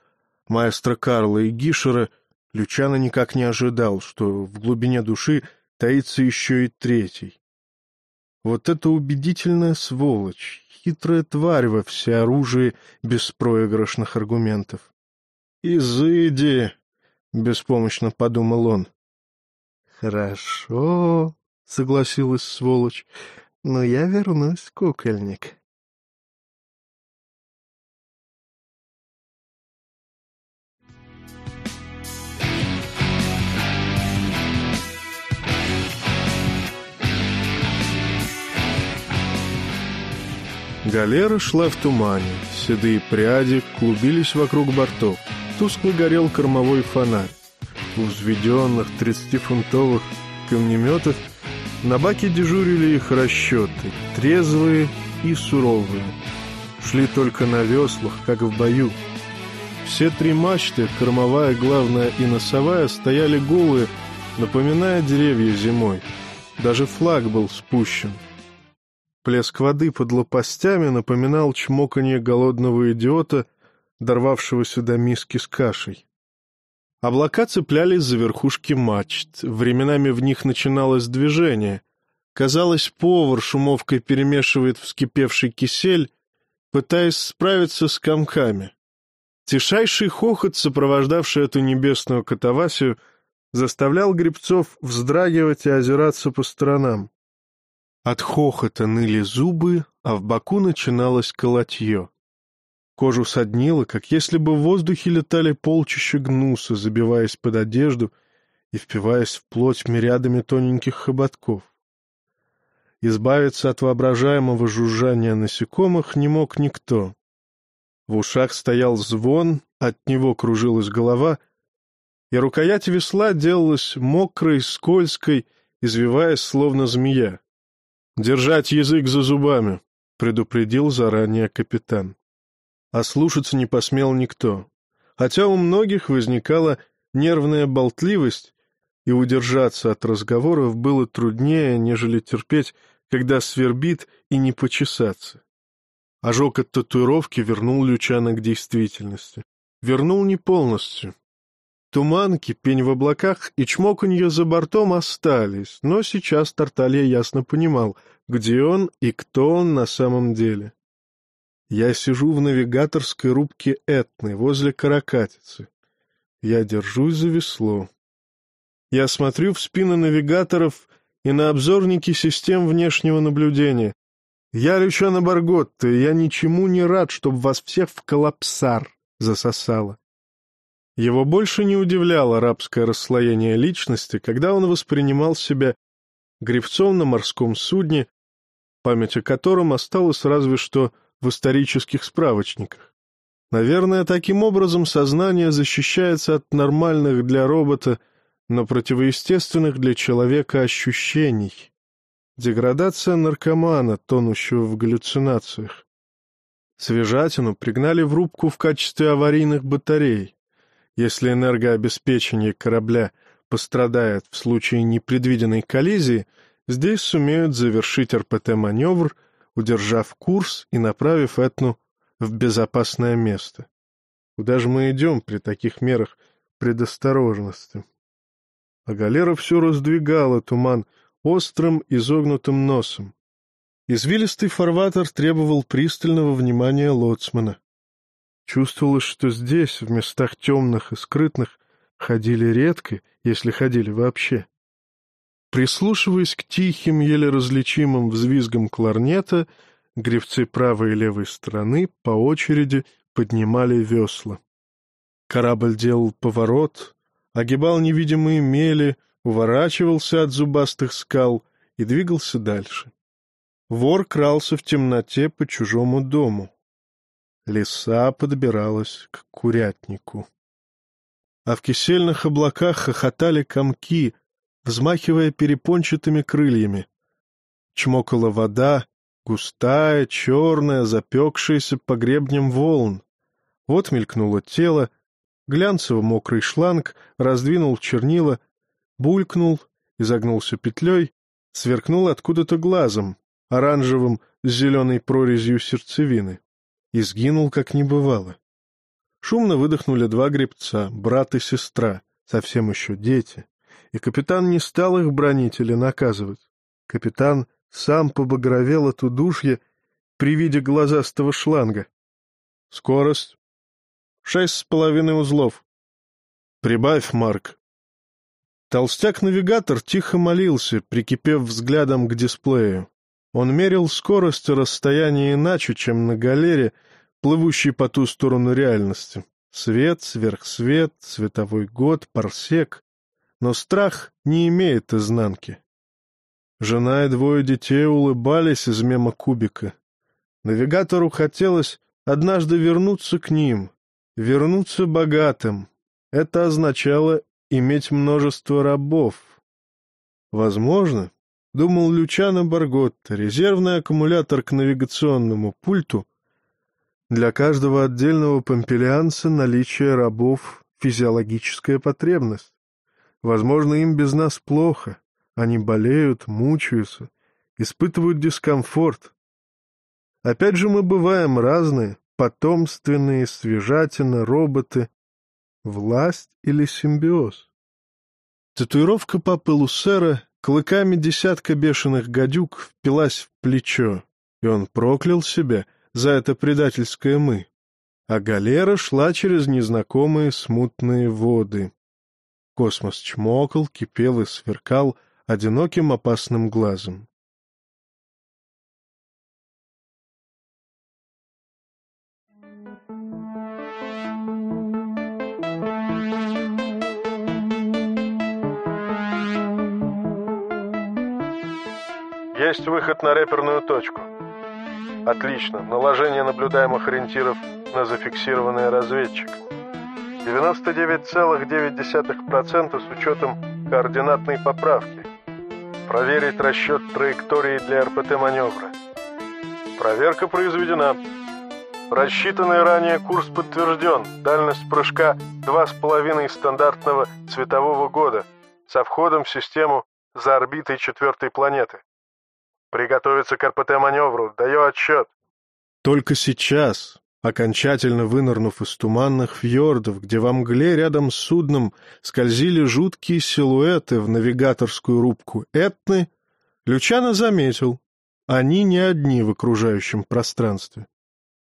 маэстро Карла и Гишера, Лючано никак не ожидал, что в глубине души таится еще и третий. Вот это убедительная сволочь, хитрая тварь во всеоружии беспроигрышных аргументов. «Изыди!» — беспомощно подумал он. «Хорошо», — согласилась сволочь, — «но я вернусь, кукольник». Галера шла в тумане, седые пряди клубились вокруг бортов, тускло горел кормовой фонарь. У взведенных тридцатифунтовых камнеметов на баке дежурили их расчеты, трезвые и суровые. Шли только на веслах, как в бою. Все три мачты, кормовая, главная и носовая, стояли голые, напоминая деревья зимой. Даже флаг был спущен — Плеск воды под лопастями напоминал чмоканье голодного идиота, дорвавшегося до миски с кашей. Облака цеплялись за верхушки мачт, временами в них начиналось движение. Казалось, повар шумовкой перемешивает вскипевший кисель, пытаясь справиться с комками. Тишайший хохот, сопровождавший эту небесную катавасию, заставлял грибцов вздрагивать и озираться по сторонам. От хохота ныли зубы, а в боку начиналось колотье. Кожу соднило, как если бы в воздухе летали полчища гнуса, забиваясь под одежду и впиваясь в плоть мириадами тоненьких хоботков. Избавиться от воображаемого жужжания насекомых не мог никто. В ушах стоял звон, от него кружилась голова, и рукоять весла делалась мокрой, скользкой, извиваясь, словно змея. «Держать язык за зубами», — предупредил заранее капитан. А слушаться не посмел никто, хотя у многих возникала нервная болтливость, и удержаться от разговоров было труднее, нежели терпеть, когда свербит и не почесаться. Ожог от татуировки вернул Лючана к действительности. Вернул не полностью. Туман, кипень в облаках и чмоканье за бортом остались, но сейчас Тарталья ясно понимал, где он и кто он на самом деле. Я сижу в навигаторской рубке Этны, возле Каракатицы. Я держусь за весло. Я смотрю в спины навигаторов и на обзорники систем внешнего наблюдения. Я Лючана Барготта, и я ничему не рад, чтобы вас всех в коллапсар засосало. Его больше не удивляло арабское расслоение личности, когда он воспринимал себя гребцом на морском судне, память о котором осталась разве что в исторических справочниках. Наверное, таким образом сознание защищается от нормальных для робота, но противоестественных для человека ощущений. Деградация наркомана, тонущего в галлюцинациях. Свежатину пригнали в рубку в качестве аварийных батарей. Если энергообеспечение корабля пострадает в случае непредвиденной коллизии, здесь сумеют завершить РПТ-маневр, удержав курс и направив Этну в безопасное место. Куда же мы идем при таких мерах предосторожности? А галера все раздвигала туман острым изогнутым носом. Извилистый фарватер требовал пристального внимания лоцмана. Чувствовалось, что здесь, в местах темных и скрытных, ходили редко, если ходили вообще. Прислушиваясь к тихим, еле различимым взвизгам кларнета, гребцы правой и левой стороны по очереди поднимали весла. Корабль делал поворот, огибал невидимые мели, уворачивался от зубастых скал и двигался дальше. Вор крался в темноте по чужому дому. Лиса подбиралась к курятнику. А в кисельных облаках хохотали комки, взмахивая перепончатыми крыльями. Чмокала вода, густая, черная, запекшаяся по гребням волн. Вот мелькнуло тело, глянцево-мокрый шланг раздвинул чернила, булькнул, изогнулся петлей, сверкнул откуда-то глазом, оранжевым с зеленой прорезью сердцевины и сгинул, как не бывало. Шумно выдохнули два гребца, брат и сестра, совсем еще дети, и капитан не стал их бронить или наказывать. Капитан сам побагровел от удушья при виде глазастого шланга. Скорость. Шесть с половиной узлов. Прибавь, Марк. Толстяк-навигатор тихо молился, прикипев взглядом к дисплею. Он мерил скорость и расстояние иначе, чем на галере, плывущей по ту сторону реальности. Свет, сверхсвет, световой год, парсек. Но страх не имеет изнанки. Жена и двое детей улыбались из мема кубика. Навигатору хотелось однажды вернуться к ним, вернуться богатым. Это означало иметь множество рабов. Возможно, думал Лючано Барготта, резервный аккумулятор к навигационному пульту для каждого отдельного помпелианца наличие рабов — физиологическая потребность. Возможно, им без нас плохо, они болеют, мучаются, испытывают дискомфорт. Опять же, мы бываем разные, потомственные, свежатина, роботы. Власть или симбиоз? Татуировка папы Лусера клыками десятка бешеных гадюк впилась в плечо, и он проклял себя за это предательское «мы». А галера шла через незнакомые смутные воды. Космос чмокал, кипел и сверкал — одиноким опасным глазом. Есть выход на реперную точку. Отлично. Наложение наблюдаемых ориентиров на зафиксированный разведчик. 99,9% с учетом координатной поправки. Проверить расчет траектории для РПТ-маневра. Проверка произведена. Рассчитанный ранее курс подтвержден. Дальность прыжка 2,5 стандартного светового года со входом в систему за орбитой четвертой планеты. Приготовиться к РПТ-маневру. Даю отчет. Только сейчас, окончательно вынырнув из туманных фьордов, где во мгле рядом с судном скользили жуткие силуэты в навигаторскую рубку Этны, Лючано заметил, они не одни в окружающем пространстве.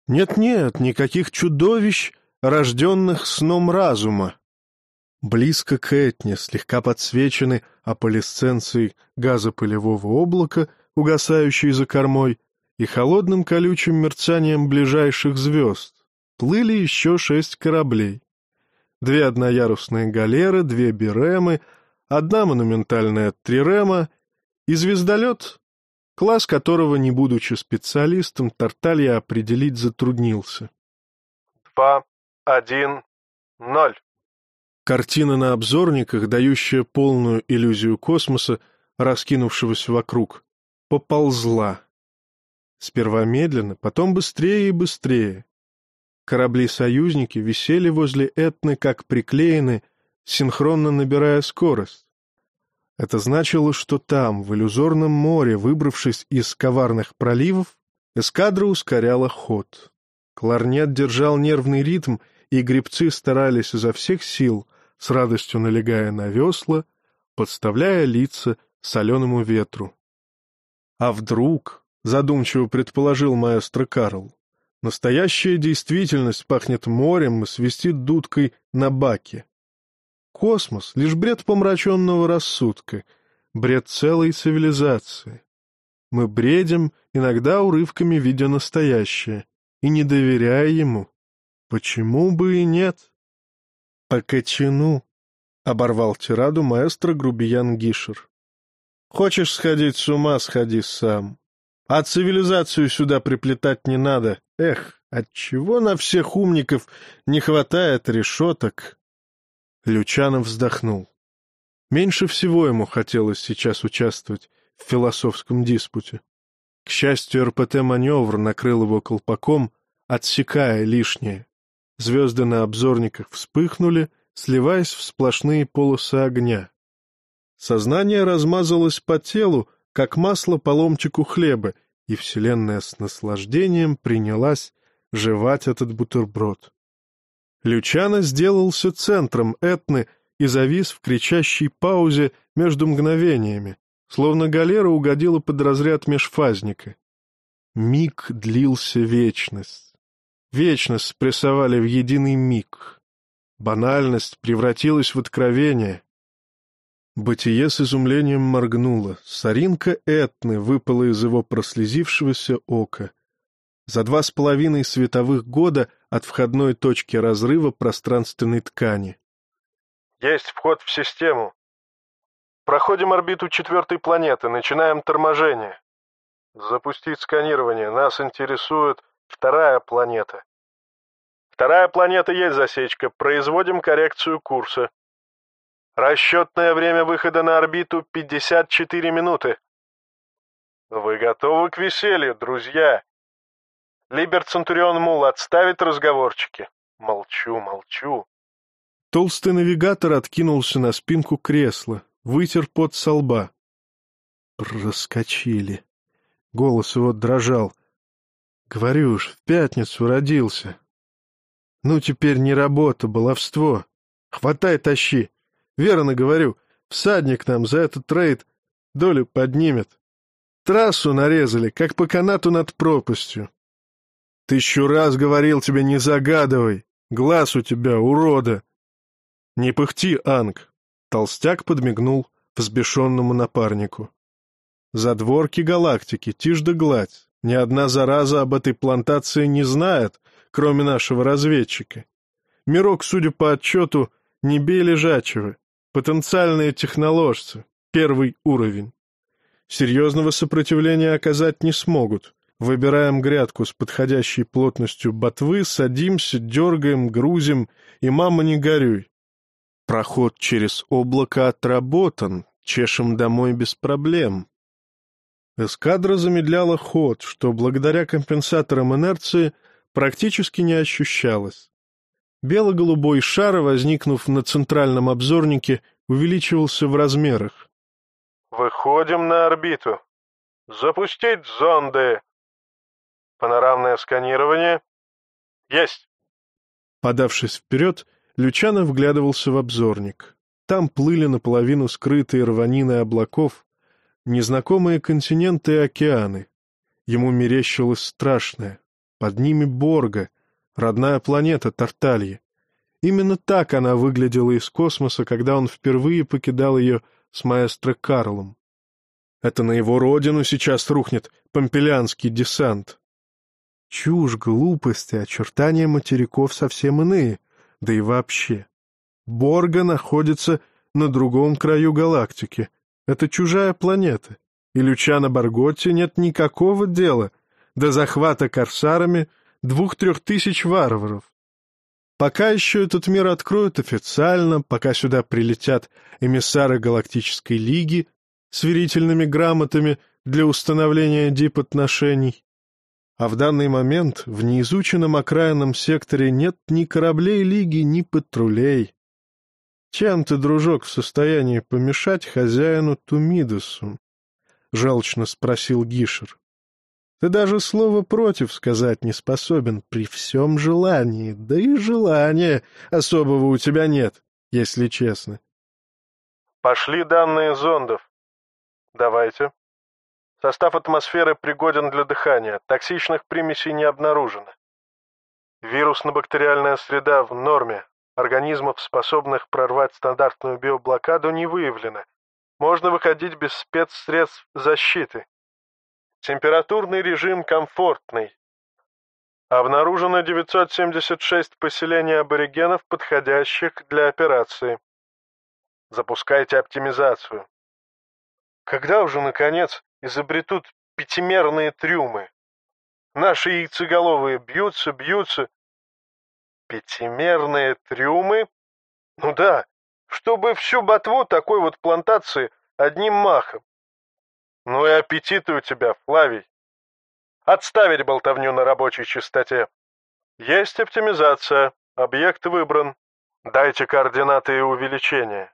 Нет-нет, никаких чудовищ, рожденных сном разума. Близко к Этне, слегка подсвечены аполисценцией газопылевого облака, угасающей за кормой, и холодным колючим мерцанием ближайших звезд плыли еще шесть кораблей. Две одноярусные галеры, две биремы, одна монументальная трирема и звездолет, класс которого, не будучи специалистом, Тарталья определить затруднился. «Два, один, ноль». Картина на обзорниках, дающая полную иллюзию космоса, раскинувшегося вокруг, поползла. Сперва медленно, потом быстрее и быстрее. Корабли-союзники висели возле Этны как приклеены, синхронно набирая скорость. Это значило, что там, в иллюзорном море, выбравшись из коварных проливов, эскадра ускоряла ход. Кларнет держал нервный ритм, и гребцы старались изо всех сил, с радостью налегая на весла, подставляя лица соленому ветру. А вдруг задумчиво предположил маэстро Карл. Настоящая действительность пахнет морем и свистит дудкой на баке. Космос — лишь бред помраченного рассудка, бред целой цивилизации. Мы бредим, иногда урывками видя настоящее, и не доверяя ему. Почему бы и нет? — По кочану, — оборвал тираду маэстро Грубиян Гишер. — Хочешь сходить с ума, сходи сам. А цивилизацию сюда приплетать не надо. Эх, отчего на всех умников не хватает решеток? Лючанов вздохнул. Меньше всего ему хотелось сейчас участвовать в философском диспуте. К счастью, РПТ-маневр накрыл его колпаком, отсекая лишнее. Звезды на обзорниках вспыхнули, сливаясь в сплошные полосы огня. Сознание размазалось по телу, как масло по ломтику хлеба, и Вселенная с наслаждением принялась жевать этот бутерброд. Лючано сделался центром Этны и завис в кричащей паузе между мгновениями, словно галера угодила под разряд межфазника. Миг длился вечность. Вечность спрессовали в единый миг. Банальность превратилась в откровение. Бытие с изумлением моргнуло. Соринка Этны выпала из его прослезившегося ока. За два с половиной световых года от входной точки разрыва пространственной ткани. «Есть вход в систему. Проходим орбиту четвертой планеты, начинаем торможение. Запустить сканирование. Нас интересует вторая планета. Вторая планета есть засечка. Производим коррекцию курса. Расчетное время выхода на орбиту 54 минуты. Вы готовы к веселью, друзья? Либер Центурион Мул отставит разговорчики. Молчу, молчу. Толстый навигатор откинулся на спинку кресла, вытер пот со лба. Проскочили. Голос его дрожал. Говорю уж, в пятницу родился. Ну, теперь не работа, баловство. Хватай, тащи. Верно говорю, всадник нам за этот рейд долю поднимет. Трассу нарезали, как по канату над пропастью. Тысячу раз говорил тебе, не загадывай. Глаз у тебя, урода. Не пыхти, Анг. Толстяк подмигнул взбешенному напарнику. Задворки галактики, тишь да гладь. Ни одна зараза об этой плантации не знает, кроме нашего разведчика. Мирок, судя по отчету, не бей лежачего. Потенциальные техноложцы. Первый уровень. Серьезного сопротивления оказать не смогут. Выбираем грядку с подходящей плотностью ботвы, садимся, дергаем, грузим, и мама не горюй. Проход через облако отработан, чешем домой без проблем. Эскадра замедляла ход, что благодаря компенсаторам инерции практически не ощущалось. Бело-голубой шар, возникнув на центральном обзорнике, увеличивался в размерах. «Выходим на орбиту. Запустить зонды. Панорамное сканирование. Есть!» Подавшись вперед, Лючано вглядывался в обзорник. Там плыли наполовину скрытые рванины облаков, незнакомые континенты и океаны. Ему мерещилось страшное. Под ними Борга, родная планета Тарталья. Именно так она выглядела из космоса, когда он впервые покидал ее с маэстро Карлом. Это на его родину сейчас рухнет помпелянский десант. Чушь, глупости, очертания материков совсем иные, да и вообще. Борга находится на другом краю галактики. Это чужая планета, и Лючано Барготти нет никакого дела до захвата корсарами двух-трех тысяч варваров. Пока еще этот мир откроют официально, пока сюда прилетят эмиссары Галактической Лиги с верительными грамотами для установления дип-отношений. А в данный момент в неизученном окраинном секторе нет ни кораблей Лиги, ни патрулей. Чем ты, дружок, в состоянии помешать хозяину Тумидосу? — желчно спросил Гишер. Ты даже слова «против» сказать не способен при всем желании, да и желания особого у тебя нет, если честно. Пошли данные зондов. Давайте. Состав атмосферы пригоден для дыхания, токсичных примесей не обнаружено. Вирусно-бактериальная среда в норме, организмов, способных прорвать стандартную биоблокаду, не выявлено. Можно выходить без спецсредств защиты. Температурный режим комфортный. Обнаружено 976 поселений аборигенов, подходящих для операции. Запускайте оптимизацию. Когда уже, наконец, изобретут пятимерные трюмы? Наши яйцеголовые бьются, бьются. Пятимерные трюмы? Ну да, чтобы всю ботву такой вот плантации одним махом. Ну и аппетиты у тебя, Флавий. Отставить болтовню на рабочей частоте. Есть оптимизация. Объект выбран. Дайте координаты и увеличение.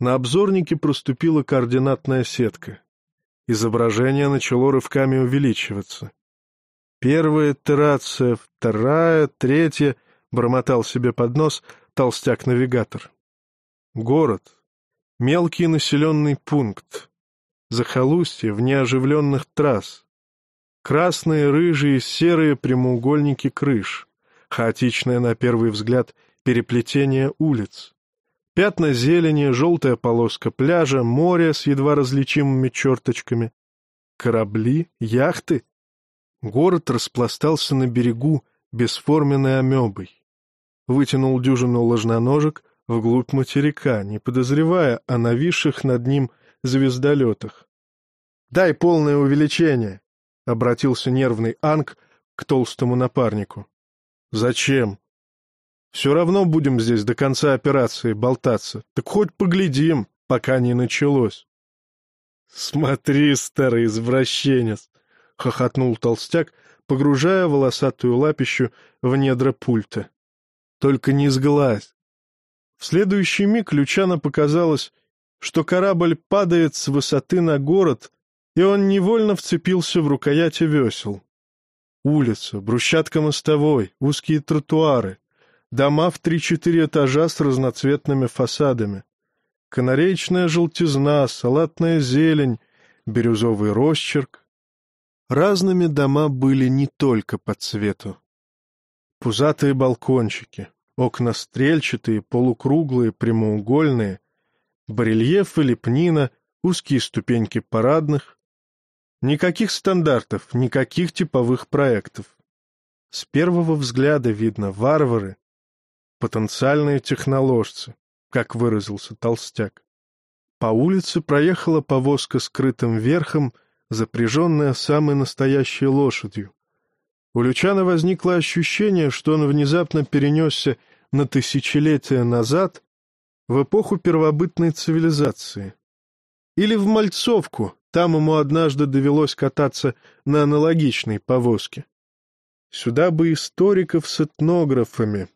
На обзорнике проступила координатная сетка. Изображение начало рывками увеличиваться. Первая итерация, вторая, третья, бормотал себе под нос толстяк-навигатор. Город. Мелкий населенный пункт. Захолустье вне оживленных трасс. Красные, рыжие, серые прямоугольники крыш, хаотичное на первый взгляд переплетение улиц. Пятна зелени, желтая полоска пляжа, море с едва различимыми черточками. Корабли, яхты. Город распластался на берегу бесформенной амебой. Вытянул дюжину ложноножек вглубь материка, не подозревая о нависших над ним звездолетах. «Дай полное увеличение!» — обратился нервный Анг к толстому напарнику. «Зачем?» «Все равно будем здесь до конца операции болтаться. Так хоть поглядим, пока не началось». «Смотри, старый извращенец!» — хохотнул толстяк, погружая волосатую лапищу в недра пульта. «Только не сглазь!» В следующий миг Лючано показалось, что корабль падает с высоты на город, и он невольно вцепился в рукояти весел. Улица, брусчатка мостовой, узкие тротуары, дома в три-четыре этажа с разноцветными фасадами, канареечная желтизна, салатная зелень, бирюзовый росчерк. Разными дома были не только по цвету. Пузатые балкончики, окна стрельчатые, полукруглые, прямоугольные, барельефы, лепнина, узкие ступеньки парадных. Никаких стандартов, никаких типовых проектов. С первого взгляда видно варвары, потенциальные техноложцы, как выразился толстяк. По улице проехала повозка с крытым верхом, запряженная самой настоящей лошадью. У Лючана возникло ощущение, что он внезапно перенесся на тысячелетия назад в эпоху первобытной цивилизации. Или в Мальцовку, там ему однажды довелось кататься на аналогичной повозке. Сюда бы историков с этнографами.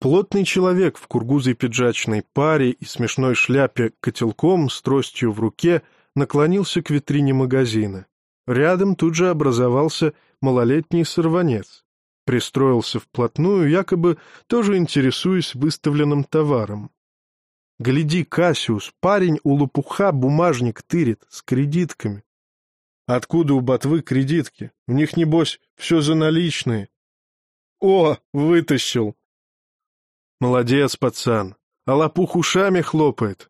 Плотный человек в кургузой пиджачной паре и смешной шляпе котелком с тростью в руке наклонился к витрине магазина. Рядом тут же образовался малолетний сорванец. Пристроился вплотную, якобы тоже интересуясь выставленным товаром. Гляди, Кассиус, парень у лопуха бумажник тырит с кредитками. Откуда у ботвы кредитки? У них, небось, все за наличные. О, вытащил! Молодец, пацан, а лопух ушами хлопает.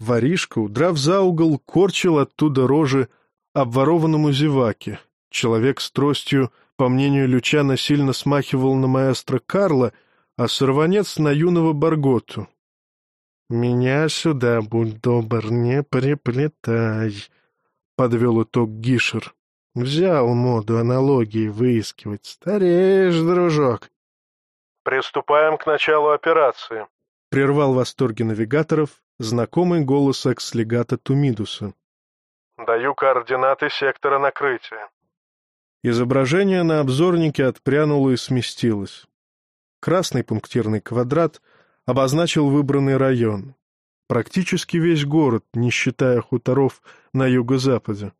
Воришка, удрав за угол, корчил оттуда рожи обворованному зеваке. Человек с тростью, по мнению Лючана, сильно смахивал на маэстро Карла, а сорванец — на юного Барготу. «Меня сюда, будь добр, не приплетай», — подвел итог Гишер. «Взял моду аналогии выискивать. Стареешь, дружок». «Приступаем к началу операции», — прервал восторги навигаторов знакомый голос экс-легата Тумидуса. «Даю координаты сектора накрытия». Изображение на обзорнике отпрянуло и сместилось. Красный пунктирный квадрат обозначил выбранный район. Практически весь город, не считая хуторов на юго-западе.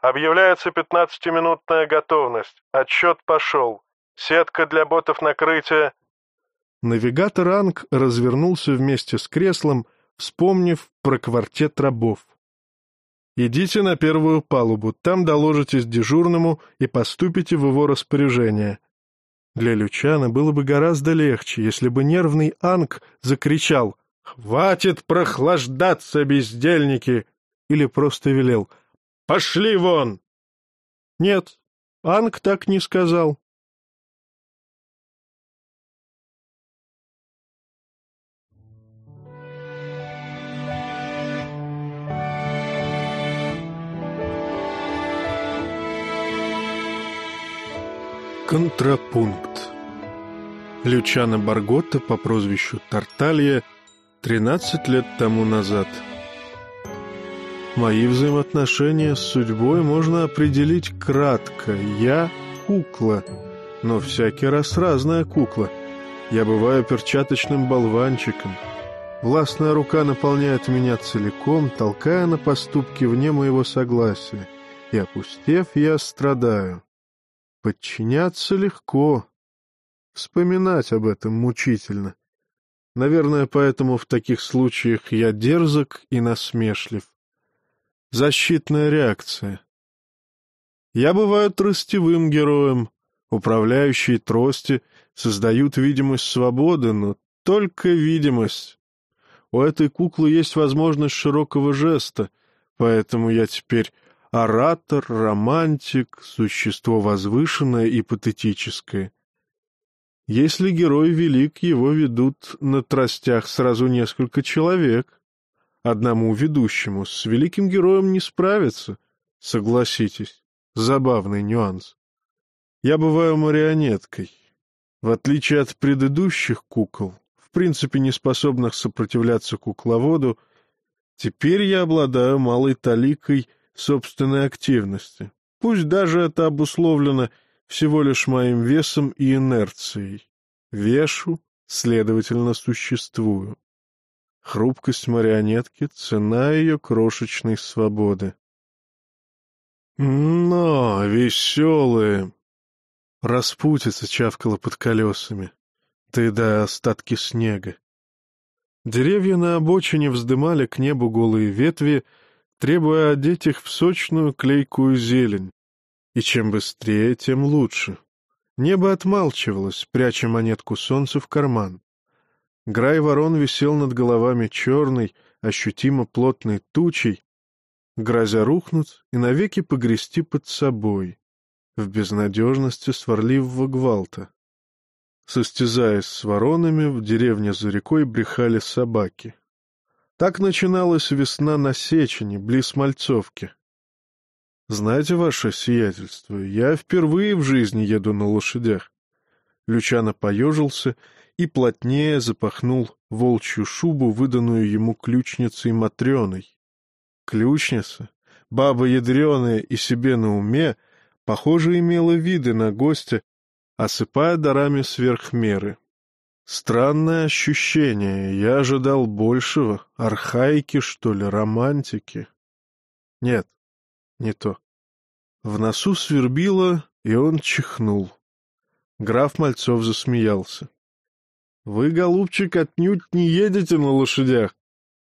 «Объявляется пятнадцатиминутная готовность. Отсчет пошел. Сетка для ботов накрытия...» Навигатор Анг развернулся вместе с креслом, вспомнив про квартет рабов. «Идите на первую палубу, там доложитесь дежурному и поступите в его распоряжение. Для Лючана было бы гораздо легче, если бы нервный Анг закричал «Хватит прохлаждаться, бездельники!» или просто велел «Пошли вон!» Нет, Анг так не сказал. Контрапункт. Лючано Барготта по прозвищу Тарталья 13 лет тому назад. Мои взаимоотношения с судьбой можно определить кратко. Я — кукла, но всякий раз разная кукла. Я бываю перчаточным болванчиком. Властная рука наполняет меня целиком, толкая на поступки вне моего согласия. И, опустев, я страдаю. Подчиняться легко. Вспоминать об этом мучительно. Наверное, поэтому в таких случаях я дерзок и насмешлив. защитная реакция. Я бываю тростевым героем. Управляющие трости создают видимость свободы, но только видимость. У этой куклы есть возможность широкого жеста, поэтому я теперь оратор, романтик, существо возвышенное и патетическое. Если герой велик, его ведут на тростях сразу несколько человек. Одному ведущему с великим героем не справиться, согласитесь. Забавный нюанс. Я бываю марионеткой. В отличие от предыдущих кукол, в принципе не способных сопротивляться кукловоду, теперь я обладаю малой таликой собственной активности. Пусть даже это обусловлено всего лишь моим весом и инерцией. Вешу, следовательно, существую. Хрупкость марионетки — цена ее крошечной свободы. Но веселые! Распутица чавкала под колесами, ты да остатки снега. Деревья на обочине вздымали к небу голые ветви, требуя одеть их в сочную клейкую зелень. И чем быстрее, тем лучше. Небо отмалчивалось, пряча монетку солнца в карман. Грай ворон висел над головами черной, ощутимо плотной тучей, грозя рухнуть и навеки погрести под собой, в безнадежности сварливого гвалта. Состязаясь с воронами, в деревне за рекой брехали собаки. Так начиналась весна на Сечине, близ Мальцовки. Знаете, ваше сиятельство, я впервые в жизни еду на лошадях. Лючано поежился и плотнее запахнул волчью шубу, выданную ему ключницей Матрёной. Ключница, баба ядреная и себе на уме, похоже, имела виды на гостя, осыпая дарами сверх меры. Странное ощущение, я ожидал большего, архаики, что ли, романтики. Нет, не то. В носу свербило, и он чихнул. Граф Мальцов засмеялся. — Вы, голубчик, отнюдь не едете на лошадях.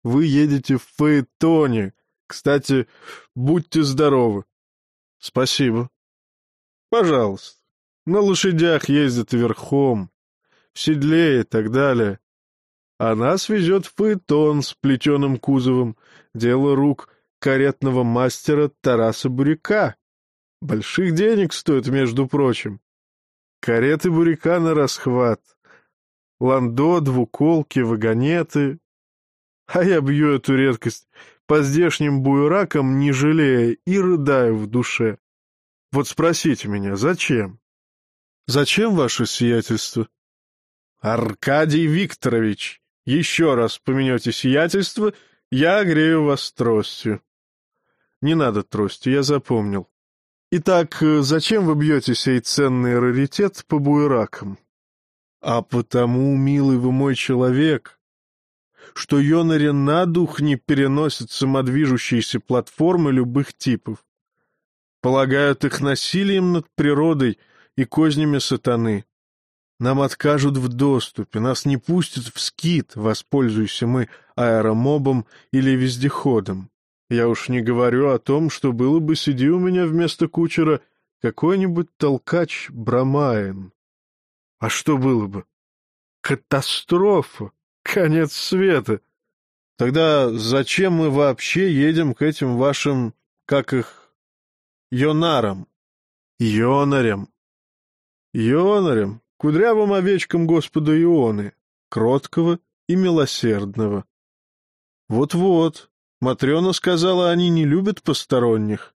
Вы едете в фаэтоне. Кстати, будьте здоровы. — Спасибо. — Пожалуйста. На лошадях ездят верхом в седле и так далее. А нас везет фаэтон с плетеным кузовом, дело рук каретного мастера Тараса Буряка. Больших денег стоит, между прочим. Кареты Буряка на расхват. Ландо, двуколки, вагонеты. А я бью эту редкость по здешним буеракам, не жалея, и рыдаю в душе. Вот спросите меня, зачем? Зачем ваше сиятельство? «Аркадий Викторович, еще раз поменете сиятельство, я грею вас тростью». «Не надо трости, я запомнил. Итак, зачем вы бьете сей ценный раритет по буеракам?» «А потому, милый вы мой человек, что Йонаре на дух не переносят самодвижущиеся платформы любых типов. Полагают их насилием над природой и кознями сатаны. Нам откажут в доступе, нас не пустят в скит, воспользуйся мы аэромобом или вездеходом. Я уж не говорю о том, что было бы, сиди у меня вместо кучера какой-нибудь толкач Брамаин. А что было бы? Катастрофа! Конец света! Тогда зачем мы вообще едем к этим вашим, как их, йонарам? Йонарям. Йонарям, кудрявым овечкам Господа Ионы, кроткого и милосердного. Вот-вот, Матрена сказала, они не любят посторонних.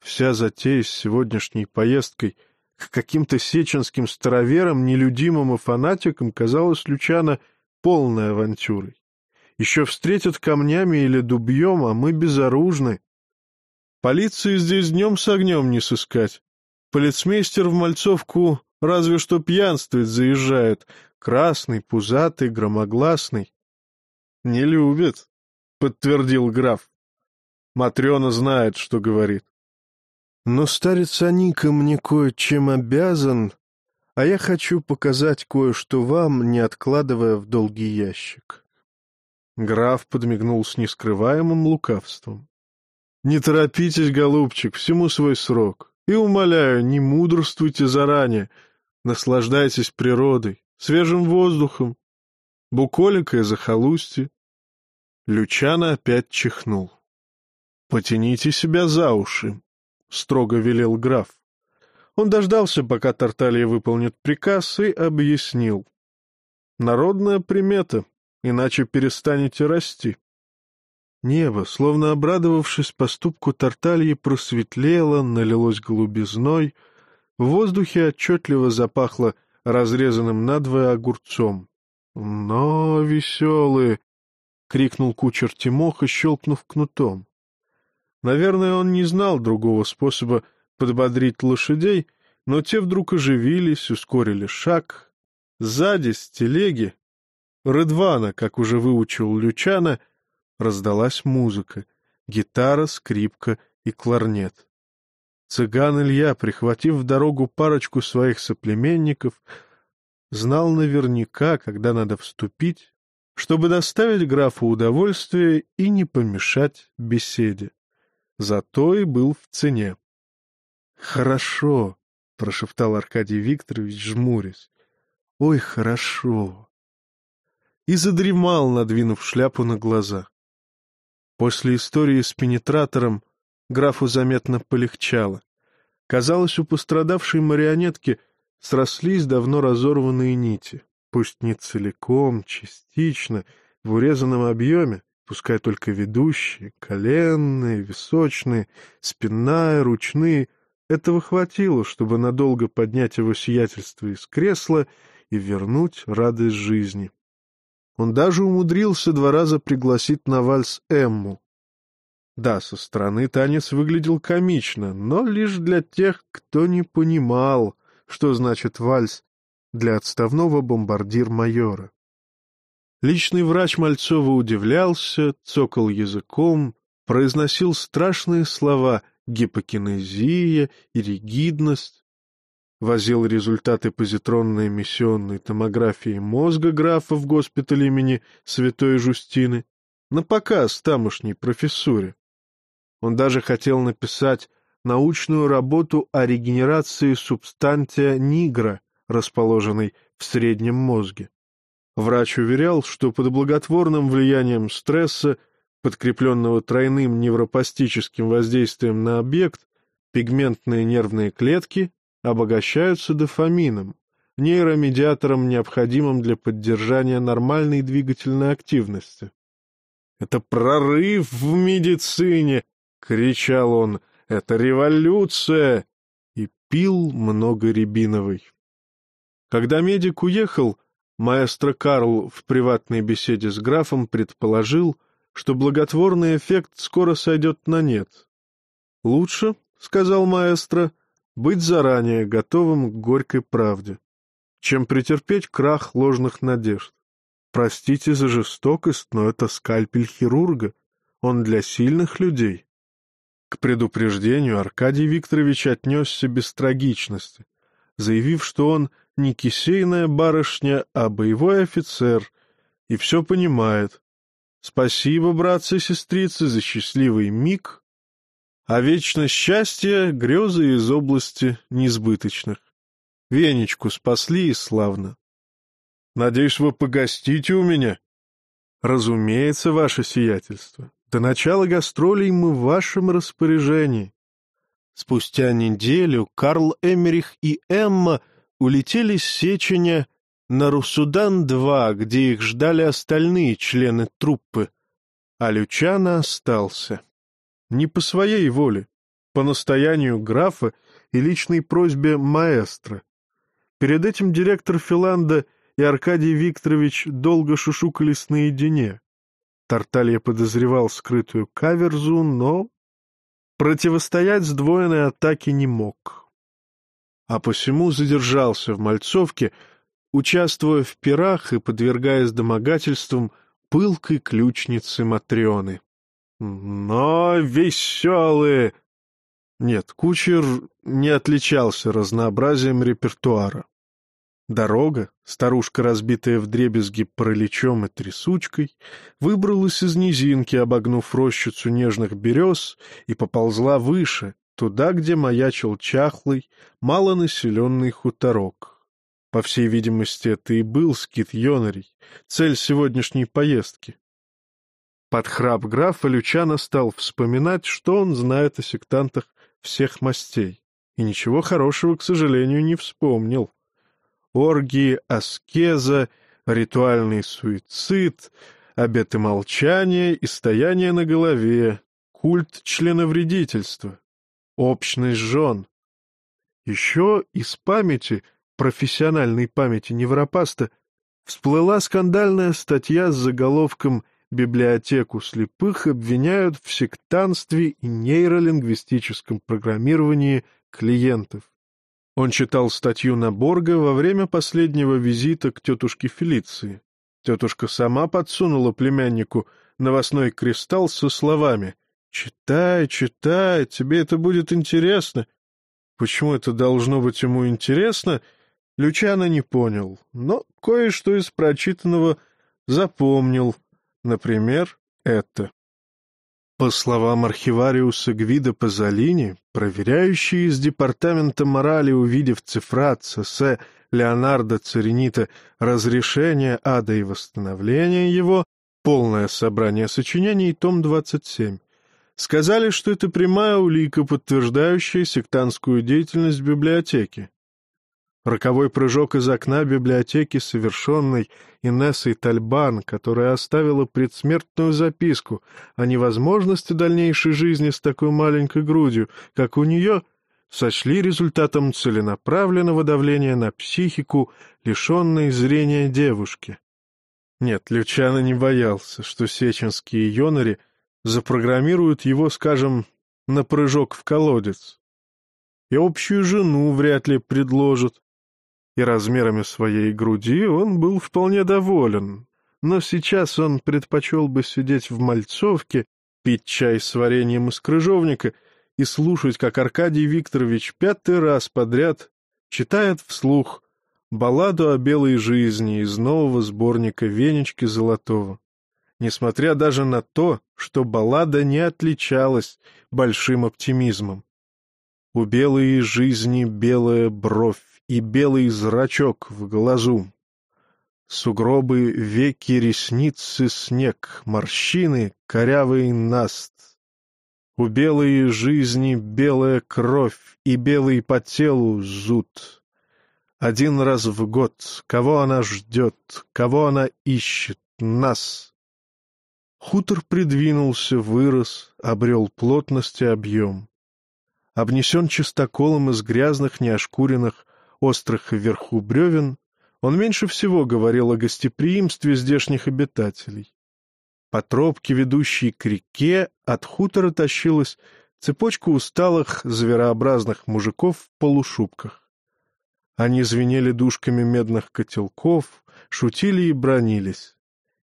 Вся затея с сегодняшней поездкой к каким-то сеченским староверам, нелюдимым и фанатикам казалась Лючана полной авантюрой. Еще встретят камнями или дубьем, а мы безоружны. Полиции здесь днем с огнем не сыскать. Полицмейстер в Мальцовку Разве что пьянствует заезжает. Красный, пузатый, громогласный. — Не любит, — подтвердил граф. Матрена знает, что говорит. Но старец Аника мне кое-чем обязан, а я хочу показать кое-что вам, не откладывая в долгий ящик. Граф подмигнул с нескрываемым лукавством. Не торопитесь, голубчик, всему свой срок. И, умоляю, не мудрствуйте заранее. Наслаждайтесь природой, свежим воздухом, буколикой захолустье. Лючана опять чихнул. — Потяните себя за уши, — строго велел граф. Он дождался, пока Тарталья выполнит приказ, и объяснил. — Народная примета, иначе перестанете расти. Небо, словно обрадовавшись поступку Тартальи, просветлело, налилось голубизной, в воздухе отчетливо запахло разрезанным надвое огурцом. «Но веселые!» — крикнул кучер Тимоха, щелкнув кнутом. Наверное, он не знал другого способа подбодрить лошадей, но те вдруг оживились, ускорили шаг. Сзади, с телеги, Рыдвана, как уже выучил Лючана, раздалась музыка — гитара, скрипка и кларнет. Цыган Илья, прихватив в дорогу парочку своих соплеменников, знал наверняка, когда надо вступить, чтобы доставить графу удовольствие и не помешать беседе. Зато и был в цене. — Хорошо, — прошептал Аркадий Викторович, жмурясь. — Ой, хорошо. И задремал, надвинув шляпу на глаза. После истории с пенетратором графу заметно полегчало. Казалось, у пострадавшей марионетки срослись давно разорванные нити, пусть не целиком, частично, в урезанном объеме, пускай только ведущие, коленные, височные, спинная, ручные. Этого хватило, чтобы надолго поднять его сиятельство из кресла и вернуть радость жизни. Он даже умудрился два раза пригласить на вальс Эмму, да, со стороны танец выглядел комично, но лишь для тех, кто не понимал, что значит вальс для отставного бомбардир-майора. Личный врач Мальцова удивлялся, цокал языком, произносил страшные слова гипокинезия и ригидность, возил результаты позитронной эмиссионной томографии мозга графа в госпитале имени Святой Жустины на показ тамошней профессуре. Он даже хотел написать научную работу о регенерации субстантия нигра, расположенной в среднем мозге. Врач уверял, что под благотворным влиянием стресса, подкрепленного тройным невропастическим воздействием на объект, пигментные нервные клетки обогащаются дофамином, нейромедиатором, необходимым для поддержания нормальной двигательной активности. «Это прорыв в медицине!» — кричал он, — это революция! И пил много рябиновой. Когда медик уехал, маэстро Карл в приватной беседе с графом предположил, что благотворный эффект скоро сойдет на нет. «Лучше, — сказал маэстро, — быть заранее готовым к горькой правде, чем претерпеть крах ложных надежд. Простите за жестокость, но это скальпель хирурга, он для сильных людей. К предупреждению Аркадий Викторович отнесся без трагичности, заявив, что он не кисейная барышня, а боевой офицер, и все понимает. Спасибо, братцы и сестрицы, за счастливый миг, а вечно счастье — грезы из области несбыточных. Венечку спасли и славно. Надеюсь, вы погостите у меня? Разумеется, ваше сиятельство. До начала гастролей мы в вашем распоряжении. Спустя неделю Карл Эмерих и Эмма улетели с Сеченя на Русудан-2, где их ждали остальные члены труппы, а Лючана остался. Не по своей воле, по настоянию графа и личной просьбе маэстро. Перед этим директор Филанда и Аркадий Викторович долго шушукались наедине. Тарталья подозревал скрытую каверзу, но противостоять сдвоенной атаке не мог. А посему задержался в Мальцовке, участвуя в пирах и подвергаясь домогательствам пылкой ключницы Матрёны. Но веселые! Нет, кучер не отличался разнообразием репертуара. Дорога, старушка, разбитая вдребезги параличом и трясучкой, выбралась из низинки, обогнув рощицу нежных берез, и поползла выше, туда, где маячил чахлый, малонаселенный хуторок. По всей видимости, это и был скит Йонарий, цель сегодняшней поездки. Под храп графа Лючана стал вспоминать, что он знает о сектантах всех мастей, и ничего хорошего, к сожалению, не вспомнил оргии, аскеза, ритуальный суицид, обеты молчания и стояние на голове, культ членовредительства, общность жен. Еще из памяти, профессиональной памяти невропаста, всплыла скандальная статья с заголовком «Библиотеку слепых обвиняют в сектанстве и нейролингвистическом программировании клиентов». Он читал статью на Борга во время последнего визита к тетушке Фелиции. Тетушка сама подсунула племяннику новостной кристалл со словами «Читай, читай, тебе это будет интересно». Почему это должно быть ему интересно, Лючано не понял, но кое-что из прочитанного запомнил. Например, это. По словам архивариуса Гвида Пазолини, проверяющие из Департамента морали, увидев цифрат СС Леонардо Церинита разрешение ада и восстановление его, полное собрание сочинений, том 27, сказали, что это прямая улика, подтверждающая сектантскую деятельность библиотеки. Роковой прыжок из окна библиотеки, совершенный Инессой Тальбан, которая оставила предсмертную записку о невозможности дальнейшей жизни с такой маленькой грудью, как у нее, сочли результатом целенаправленного давления на психику, лишенной зрения девушки. Нет, Лючано не боялся, что сеченские йонари запрограммируют его, скажем, на прыжок в колодец. И общую жену вряд ли предложат и размерами своей груди он был вполне доволен. Но сейчас он предпочел бы сидеть в Мальцовке, пить чай с вареньем из крыжовника и слушать, как Аркадий Викторович пятый раз подряд читает вслух балладу о белой жизни из нового сборника «Венечки золотого». Несмотря даже на то, что баллада не отличалась большим оптимизмом. У белой жизни белая бровь, и белый зрачок в глазу. Сугробы, веки, ресницы, снег, морщины, корявый наст. У белой жизни белая кровь и белый по телу зуд. Один раз в год, кого она ждет, кого она ищет, нас. Хутор придвинулся, вырос, обрел плотность и объем. Обнесен чистоколом из грязных, неошкуренных, острых вверху бревен, он меньше всего говорил о гостеприимстве здешних обитателей. По тропке, ведущей к реке, от хутора тащилась цепочка усталых, зверообразных мужиков в полушубках. Они звенели душками медных котелков, шутили и бронились.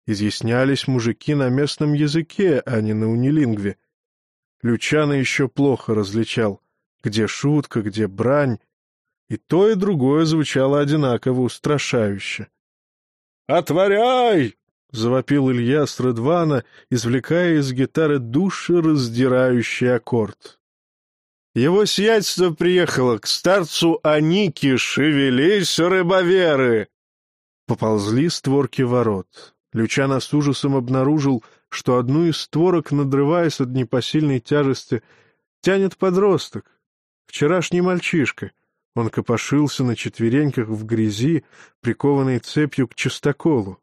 Изъяснялись мужики на местном языке, а не на унилингве. Лючано еще плохо различал, где шутка, где брань, и то, и другое звучало одинаково устрашающе. «Отворяй!» — завопил Илья с Редвана, извлекая из гитары душераздирающий аккорд. Его сиятельство приехало к старцу Аники, шевелись, рыбоверы! Поползли створки ворот. Лючано с ужасом обнаружил, что одну из створок, надрываясь от непосильной тяжести, тянет подросток, вчерашний мальчишка — он копошился на четвереньках в грязи, прикованный цепью к чистоколу.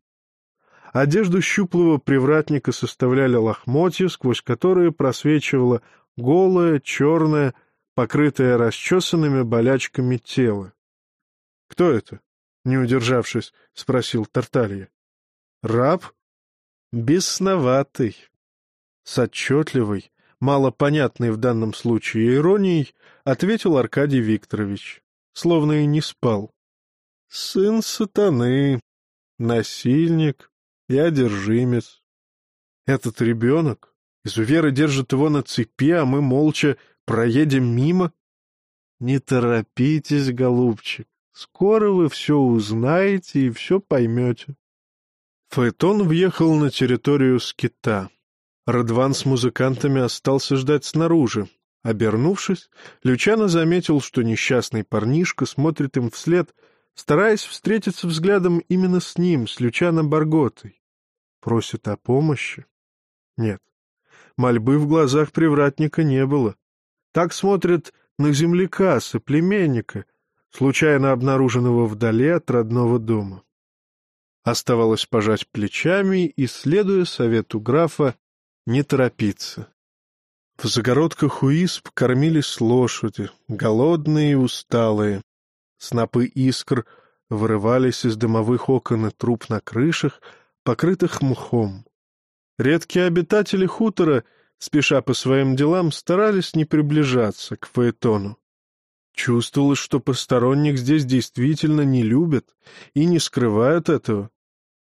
Одежду щуплого привратника составляли лохмотья, сквозь которые просвечивало голое, черное, покрытое расчесанными болячками тело. — Кто это? — не удержавшись, спросил Тарталья. — Раб? — Бесноватый. С отчетливой, малопонятной в данном случае иронией, ответил Аркадий Викторович, словно и не спал. Сын сатаны, насильник и одержимец. Этот ребенок, изувера держит его на цепи, а мы молча проедем мимо. Не торопитесь, голубчик, Скоро вы все узнаете и все поймете. Фаэтон въехал на территорию скита. Радван с музыкантами остался ждать снаружи. Обернувшись, Лючано заметил, что несчастный парнишка смотрит им вслед, стараясь встретиться взглядом именно с ним, с Лючано Барготой. Просит о помощи? Нет. Мольбы в глазах привратника не было. Так смотрят на земляка, соплеменника, случайно обнаруженного вдали от родного дома. Оставалось пожать плечами и, следуя совету графа, не торопиться. В загородках у исп кормились лошади, голодные и усталые. Снопы искр вырывались из дымовых окон и труб на крышах, покрытых мхом. Редкие обитатели хутора, спеша по своим делам, старались не приближаться к Фаэтону. Чувствовалось, что посторонних здесь действительно не любят и не скрывают этого.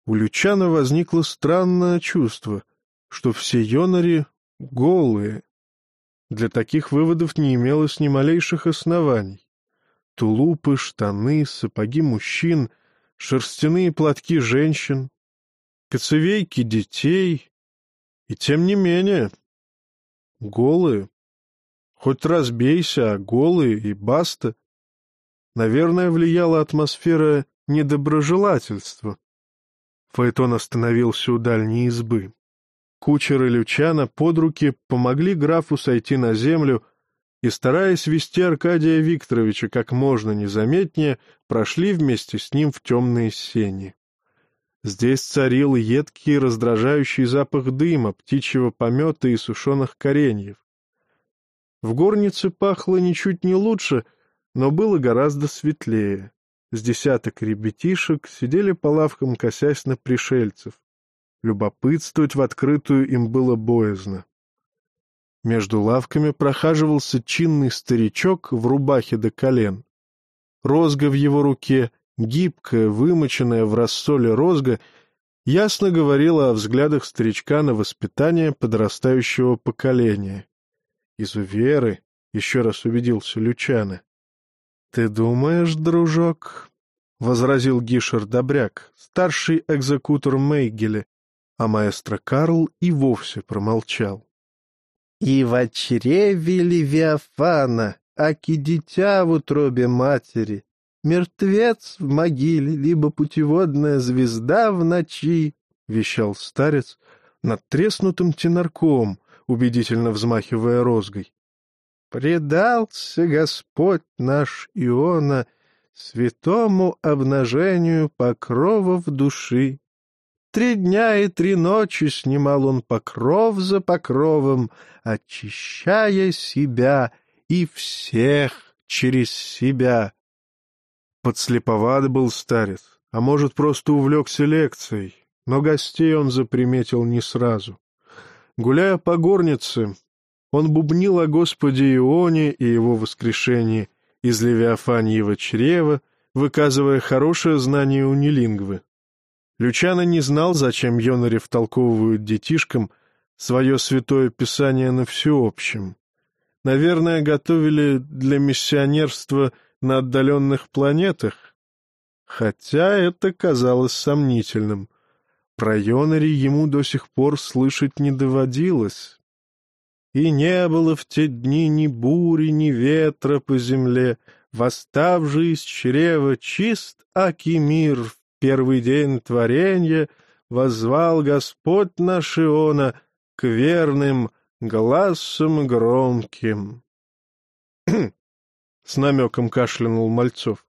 У Лючана возникло странное чувство, что все йонари голые. Для таких выводов не имелось ни малейших оснований. Тулупы, штаны, сапоги мужчин, шерстяные платки женщин, коцевейки детей. И тем не менее, голые. Хоть разбейся, а голые и баста. Наверное, влияла атмосфера недоброжелательства. Фаэтон остановился у дальней избы. Кучеры Лючана под руки помогли графу сойти на землю и, стараясь вести Аркадия Викторовича как можно незаметнее, прошли вместе с ним в темные сени. Здесь царил едкий раздражающий запах дыма, птичьего помета и сушеных кореньев. В горнице пахло ничуть не лучше, но было гораздо светлее. С десяток ребятишек сидели по лавкам, косясь на пришельцев. Любопытствовать в открытую им было боязно. Между лавками прохаживался чинный старичок в рубахе до колен. Розга в его руке, гибкая, вымоченная в рассоле розга, ясно говорила о взглядах старичка на воспитание подрастающего поколения изуверы, — еще раз убедился Лючана. — Ты думаешь, дружок? — возразил Гишер Добряк, старший экзекутор Мейгеля, а маэстро Карл и вовсе промолчал. — И в чреве Левиафана, аки дитя в утробе матери, мертвец в могиле, либо путеводная звезда в ночи, — вещал старец над треснутым тенарком, убедительно взмахивая розгой. «Предался Господь наш Иона святому обнажению покровов души. Три дня и три ночи снимал он покров за покровом, очищая себя и всех через себя». Подслеповат был старец, а может, просто увлекся лекцией, но гостей он заприметил не сразу. Гуляя по горнице, он бубнил о Господе Ионе и его воскрешении из Левиафаньего чрева, выказывая хорошее знание унилингвы. Лючано не знал, зачем Йонари втолковывают детишкам свое святое писание на всеобщем. Наверное, готовили для миссионерства на отдаленных планетах. Хотя это казалось сомнительным — про Йонари ему до сих пор слышать не доводилось. И не было в те дни ни бури, ни ветра по земле, восставший из чрева чист аки мир в первый день творенья, возвал Господь наш Иона к верным глазам громким. [CLEARS THROAT] С намеком кашлянул Мальцов.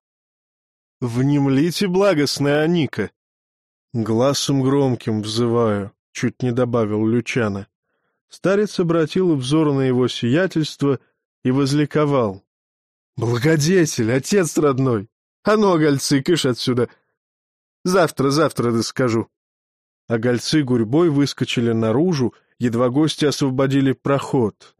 «Внемлите, благостная Аника!» Глазом громким взываю, — чуть не добавил Лючана. Старец обратил взор на его сиятельство и возликовал. — Благодетель, отец родной! А ну, огольцы, кыш отсюда! Завтра, завтра доскажу. Огольцы гурьбой выскочили наружу, едва гости освободили проход.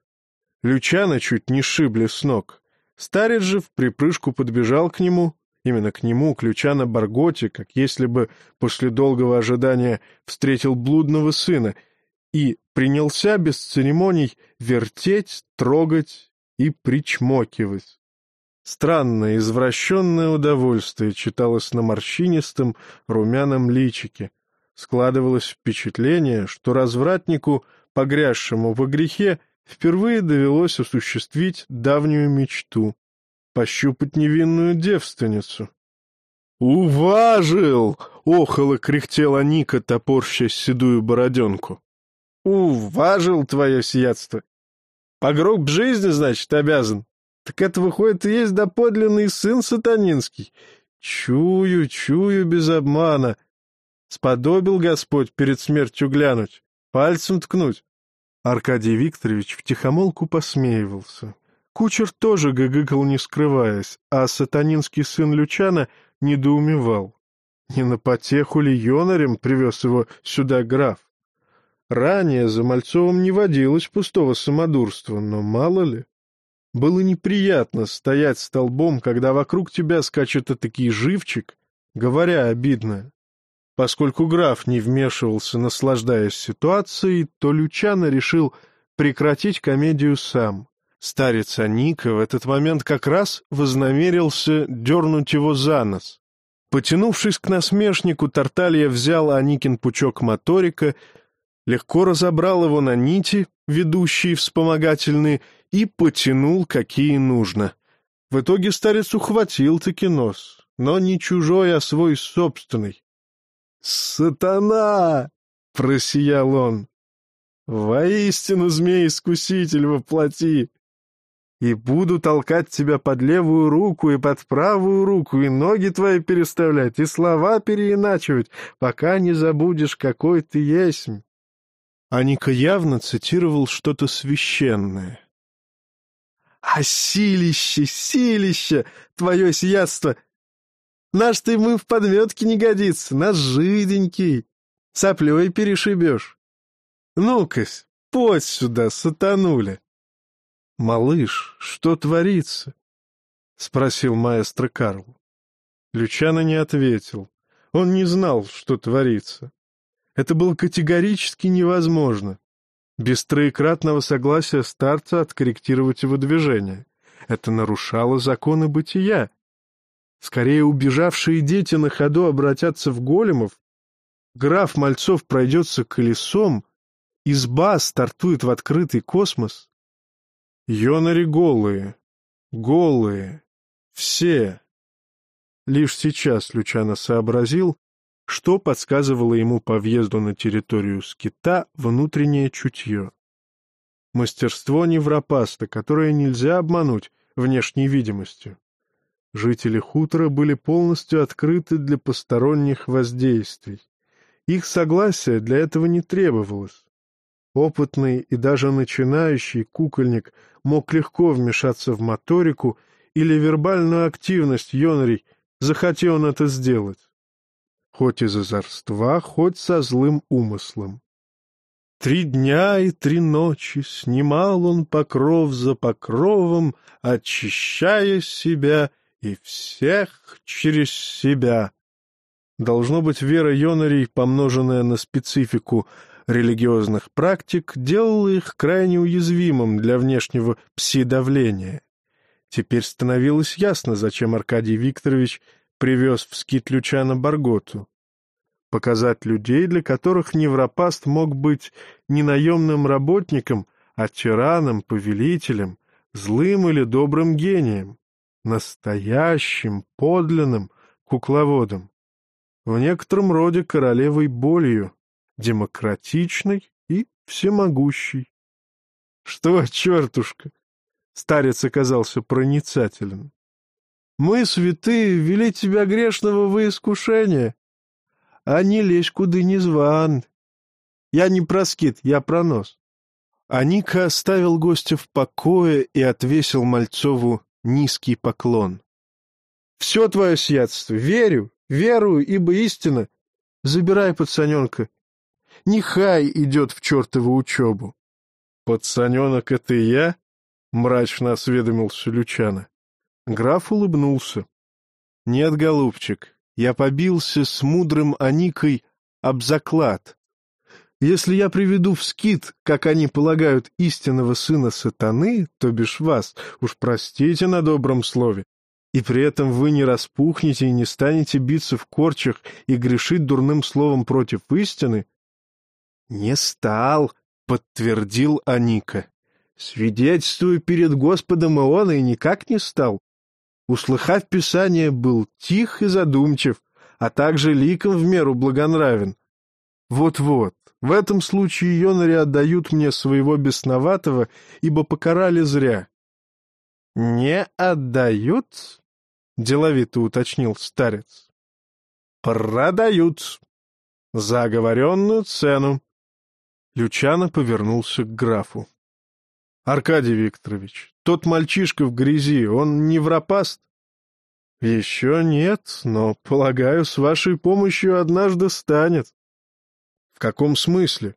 Лючана чуть не шибли с ног. Старец же в припрыжку подбежал к нему, Именно к нему, ключа на Барготе, как если бы после долгого ожидания встретил блудного сына, и принялся без церемоний вертеть, трогать и причмокивать. Странное, извращенное удовольствие читалось на морщинистом, румяном личике. Складывалось впечатление, что развратнику, погрязшему во грехе, впервые довелось осуществить давнюю мечту — пощупать невинную девственницу. «Уважил!» — охоло кряхтела Ника, топорщась седую бороденку. «Уважил твое сиятство! По гроб жизни, значит, обязан. Так это, выходит, и есть доподлинный сын сатанинский. Чую, чую без обмана. Сподобил Господь перед смертью глянуть, пальцем ткнуть. Аркадий Викторович втихомолку посмеивался. Кучер тоже гыгыкал, не скрываясь, а сатанинский сын Лючана недоумевал. Не на потеху ли Йонарем привез его сюда граф? Ранее за Мальцовым не водилось пустого самодурства, но мало ли. Было неприятно стоять столбом, когда вокруг тебя скачет этакий живчик, говоря обидно. Поскольку граф не вмешивался, наслаждаясь ситуацией, то Лючано решил прекратить комедию сам. Старец Аника в этот момент как раз вознамерился дернуть его за нос. Потянувшись к насмешнику, Тарталья взял Аникин пучок моторика, легко разобрал его на нити, ведущие вспомогательные, и потянул, какие нужно. В итоге старец ухватил таки нос, но не чужой, а свой собственный. «Сатана!» — просиял он. «Воистину, змей-искуситель воплоти! И буду толкать тебя под левую руку и под правую руку, и ноги твои переставлять, и слова переиначивать, пока не забудешь, какой ты есть». Аника явно цитировал что-то священное. А силище, силище, твое сиятство! Наш ты мы в подметке не годится, наш жиденький, соплей перешибешь. Ну-кась, подь сюда, сатанули. Малыш, что творится? — спросил маэстро Карл. Лючано не ответил. Он не знал, что творится. Это было категорически невозможно без троекратного согласия старца откорректировать его движение. Это нарушало законы бытия. Скорее, убежавшие дети на ходу обратятся в големов, граф Мальцов пройдется колесом, изба стартует в открытый космос. Йонари голые, голые, все. Лишь сейчас Лючано сообразил, что подсказывало ему по въезду на территорию скита внутреннее чутье. Мастерство невропаста, которое нельзя обмануть внешней видимостью. Жители хутора были полностью открыты для посторонних воздействий. Их согласие для этого не требовалось. Опытный и даже начинающий кукольник мог легко вмешаться в моторику или вербальную активность Йонрий, захотел он это сделать хоть из озорства, хоть со злым умыслом. Три дня и три ночи снимал он покров за покровом, очищая себя и всех через себя. Должно быть, вера Йонарей, помноженная на специфику религиозных практик, делала их крайне уязвимым для внешнего пси-давления. Теперь становилось ясно, зачем Аркадий Викторович привез в скит Лючана Барготу. Показать людей, для которых невропаст мог быть не наемным работником, а тираном, повелителем, злым или добрым гением, настоящим, подлинным кукловодом, в некотором роде королевой болью, демократичной и всемогущей. Что, чертушка? Старец оказался проницателен. Мы, святые, вели тебя грешного во искушение, а не лезь куда не зван. Я не про скит, я про нос. Аника оставил гостя в покое и отвесил Мальцову низкий поклон. — Все твое сиятельство, верю, верую, ибо истина. Забирай пацаненка. Нехай идет в чертову учебу. — Пацаненок — это я? — мрачно осведомился Лючана. Граф улыбнулся. — Нет, голубчик, я побился с мудрым Аникой об заклад. Если я приведу в скит, как они полагают, истинного сына сатаны, то бишь вас, уж простите на добром слове, И при этом вы не распухнете и не станете биться в корчах и грешить дурным словом против истины? Не стал, подтвердил Аника. Свидетельствую перед Господом Иона и никак не стал. Услыхав Писание, был тих и задумчив, а также ликом в меру благонравен. Вот-вот, в этом случае Йонари отдают мне своего бесноватого, ибо покарали зря. — Не отдают? — деловито уточнил старец. — Продают. За оговоренную цену. Лючано повернулся к графу. — Аркадий Викторович, тот мальчишка в грязи, он не врапаст? — Еще нет, но, полагаю, с вашей помощью однажды станет. — В каком смысле?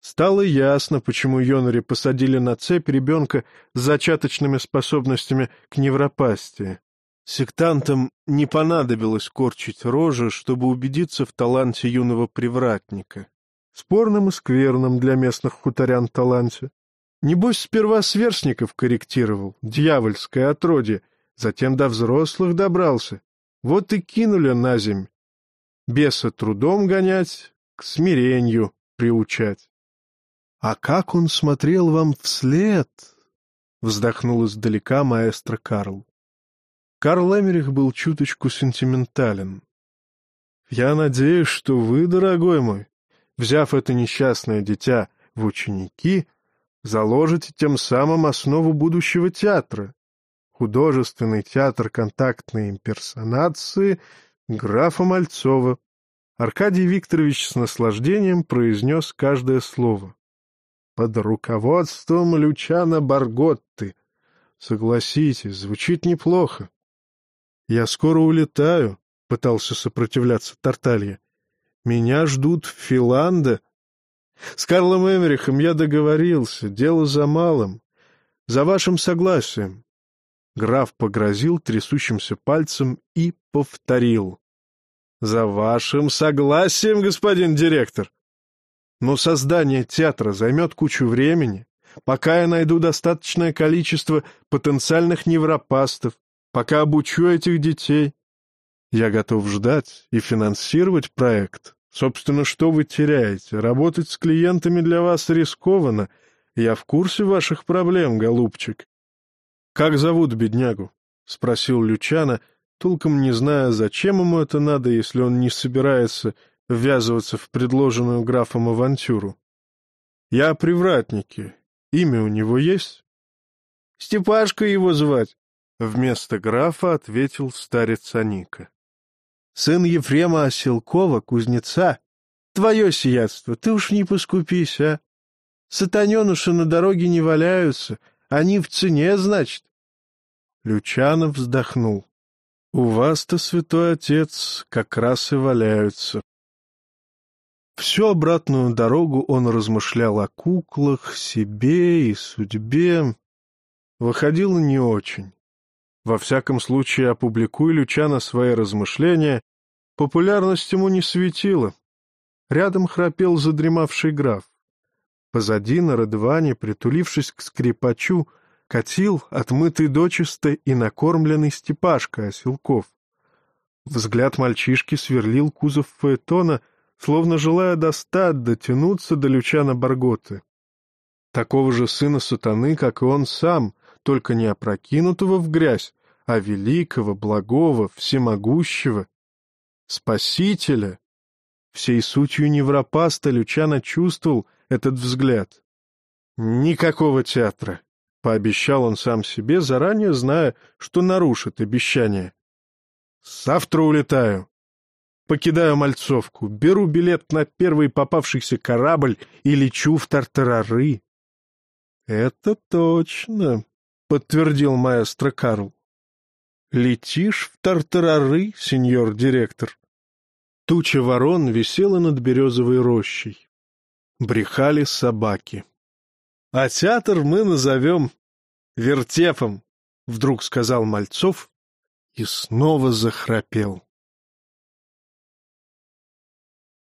Стало ясно, почему Йонари посадили на цепь ребенка с зачаточными способностями к невропастии. Сектантам не понадобилось корчить рожи, чтобы убедиться в таланте юного привратника. Спорным и скверным для местных хуторян таланте. Небось, сперва сверстников корректировал, дьявольское отродье, затем до взрослых добрался. Вот и кинули на земь. Беса трудом гонять, к смирению приучать. — А как он смотрел вам вслед? — вздохнул издалека маэстро Карл. Карл Эмерих был чуточку сентиментален. «Я надеюсь, что вы, дорогой мой, взяв это несчастное дитя в ученики, заложите тем самым основу будущего театра. Художественный театр контактной имперсонации графа Мальцова». Аркадий Викторович с наслаждением произнес каждое слово. «Под руководством Лючана Барготты. Согласитесь, звучит неплохо. «Я скоро улетаю», — пытался сопротивляться Тарталья. «Меня ждут в. С Карлом Эмерихом я договорился, дело за малым. За вашим согласием». Граф погрозил трясущимся пальцем и повторил. «За вашим согласием, господин директор!» «Но создание театра займет кучу времени, пока я найду достаточное количество потенциальных невропастов, пока обучу этих детей. Я готов ждать и финансировать проект. Собственно, что вы теряете? Работать с клиентами для вас рискованно. Я в курсе ваших проблем, голубчик. — Как зовут беднягу? — спросил Лючана, толком не зная, зачем ему это надо, если он не собирается ввязываться в предложенную графом авантюру. — Я о привратнике. Имя у него есть? — Степашка его звать. Вместо графа ответил старец Аника. — Сын Ефрема Оселкова, кузнеца. Твое сиятельство, ты уж не поскупись, а? Сатаненуши на дороге не валяются, они в цене, значит. Лючанов вздохнул. — У вас-то, святой отец, как раз и валяются. Всю обратную дорогу он размышлял о куклах, себе и судьбе. Выходило не очень. Во всяком случае, опубликуй Лючана свои размышления, популярность ему не светила. Рядом храпел задремавший граф. Позади на Радване, притулившись к скрипачу, катил отмытый дочисто и накормленный Степашка Оселков. Взгляд мальчишки сверлил кузов фаэтона, словно желая достать, дотянуться до Лючана Барготы. Такого же сына сатаны, как и он сам, только не опрокинутого в грязь, а великого, благого, всемогущего, Спасителя. Всей сутью невропаста Лючана чувствовал этот взгляд. «Никакого театра», — пообещал он сам себе, заранее зная, что нарушит обещание. «Завтра улетаю. Покидаю Мальцовку, беру билет на первый попавшийся корабль и лечу в Тартарары». «Это точно», — подтвердил маэстро Карл. Летишь в тартарары, сеньор директор? Туча ворон висела над березовой рощей. Брехали собаки. А театр мы назовем вертепом, вдруг сказал Мальцов и снова захрапел.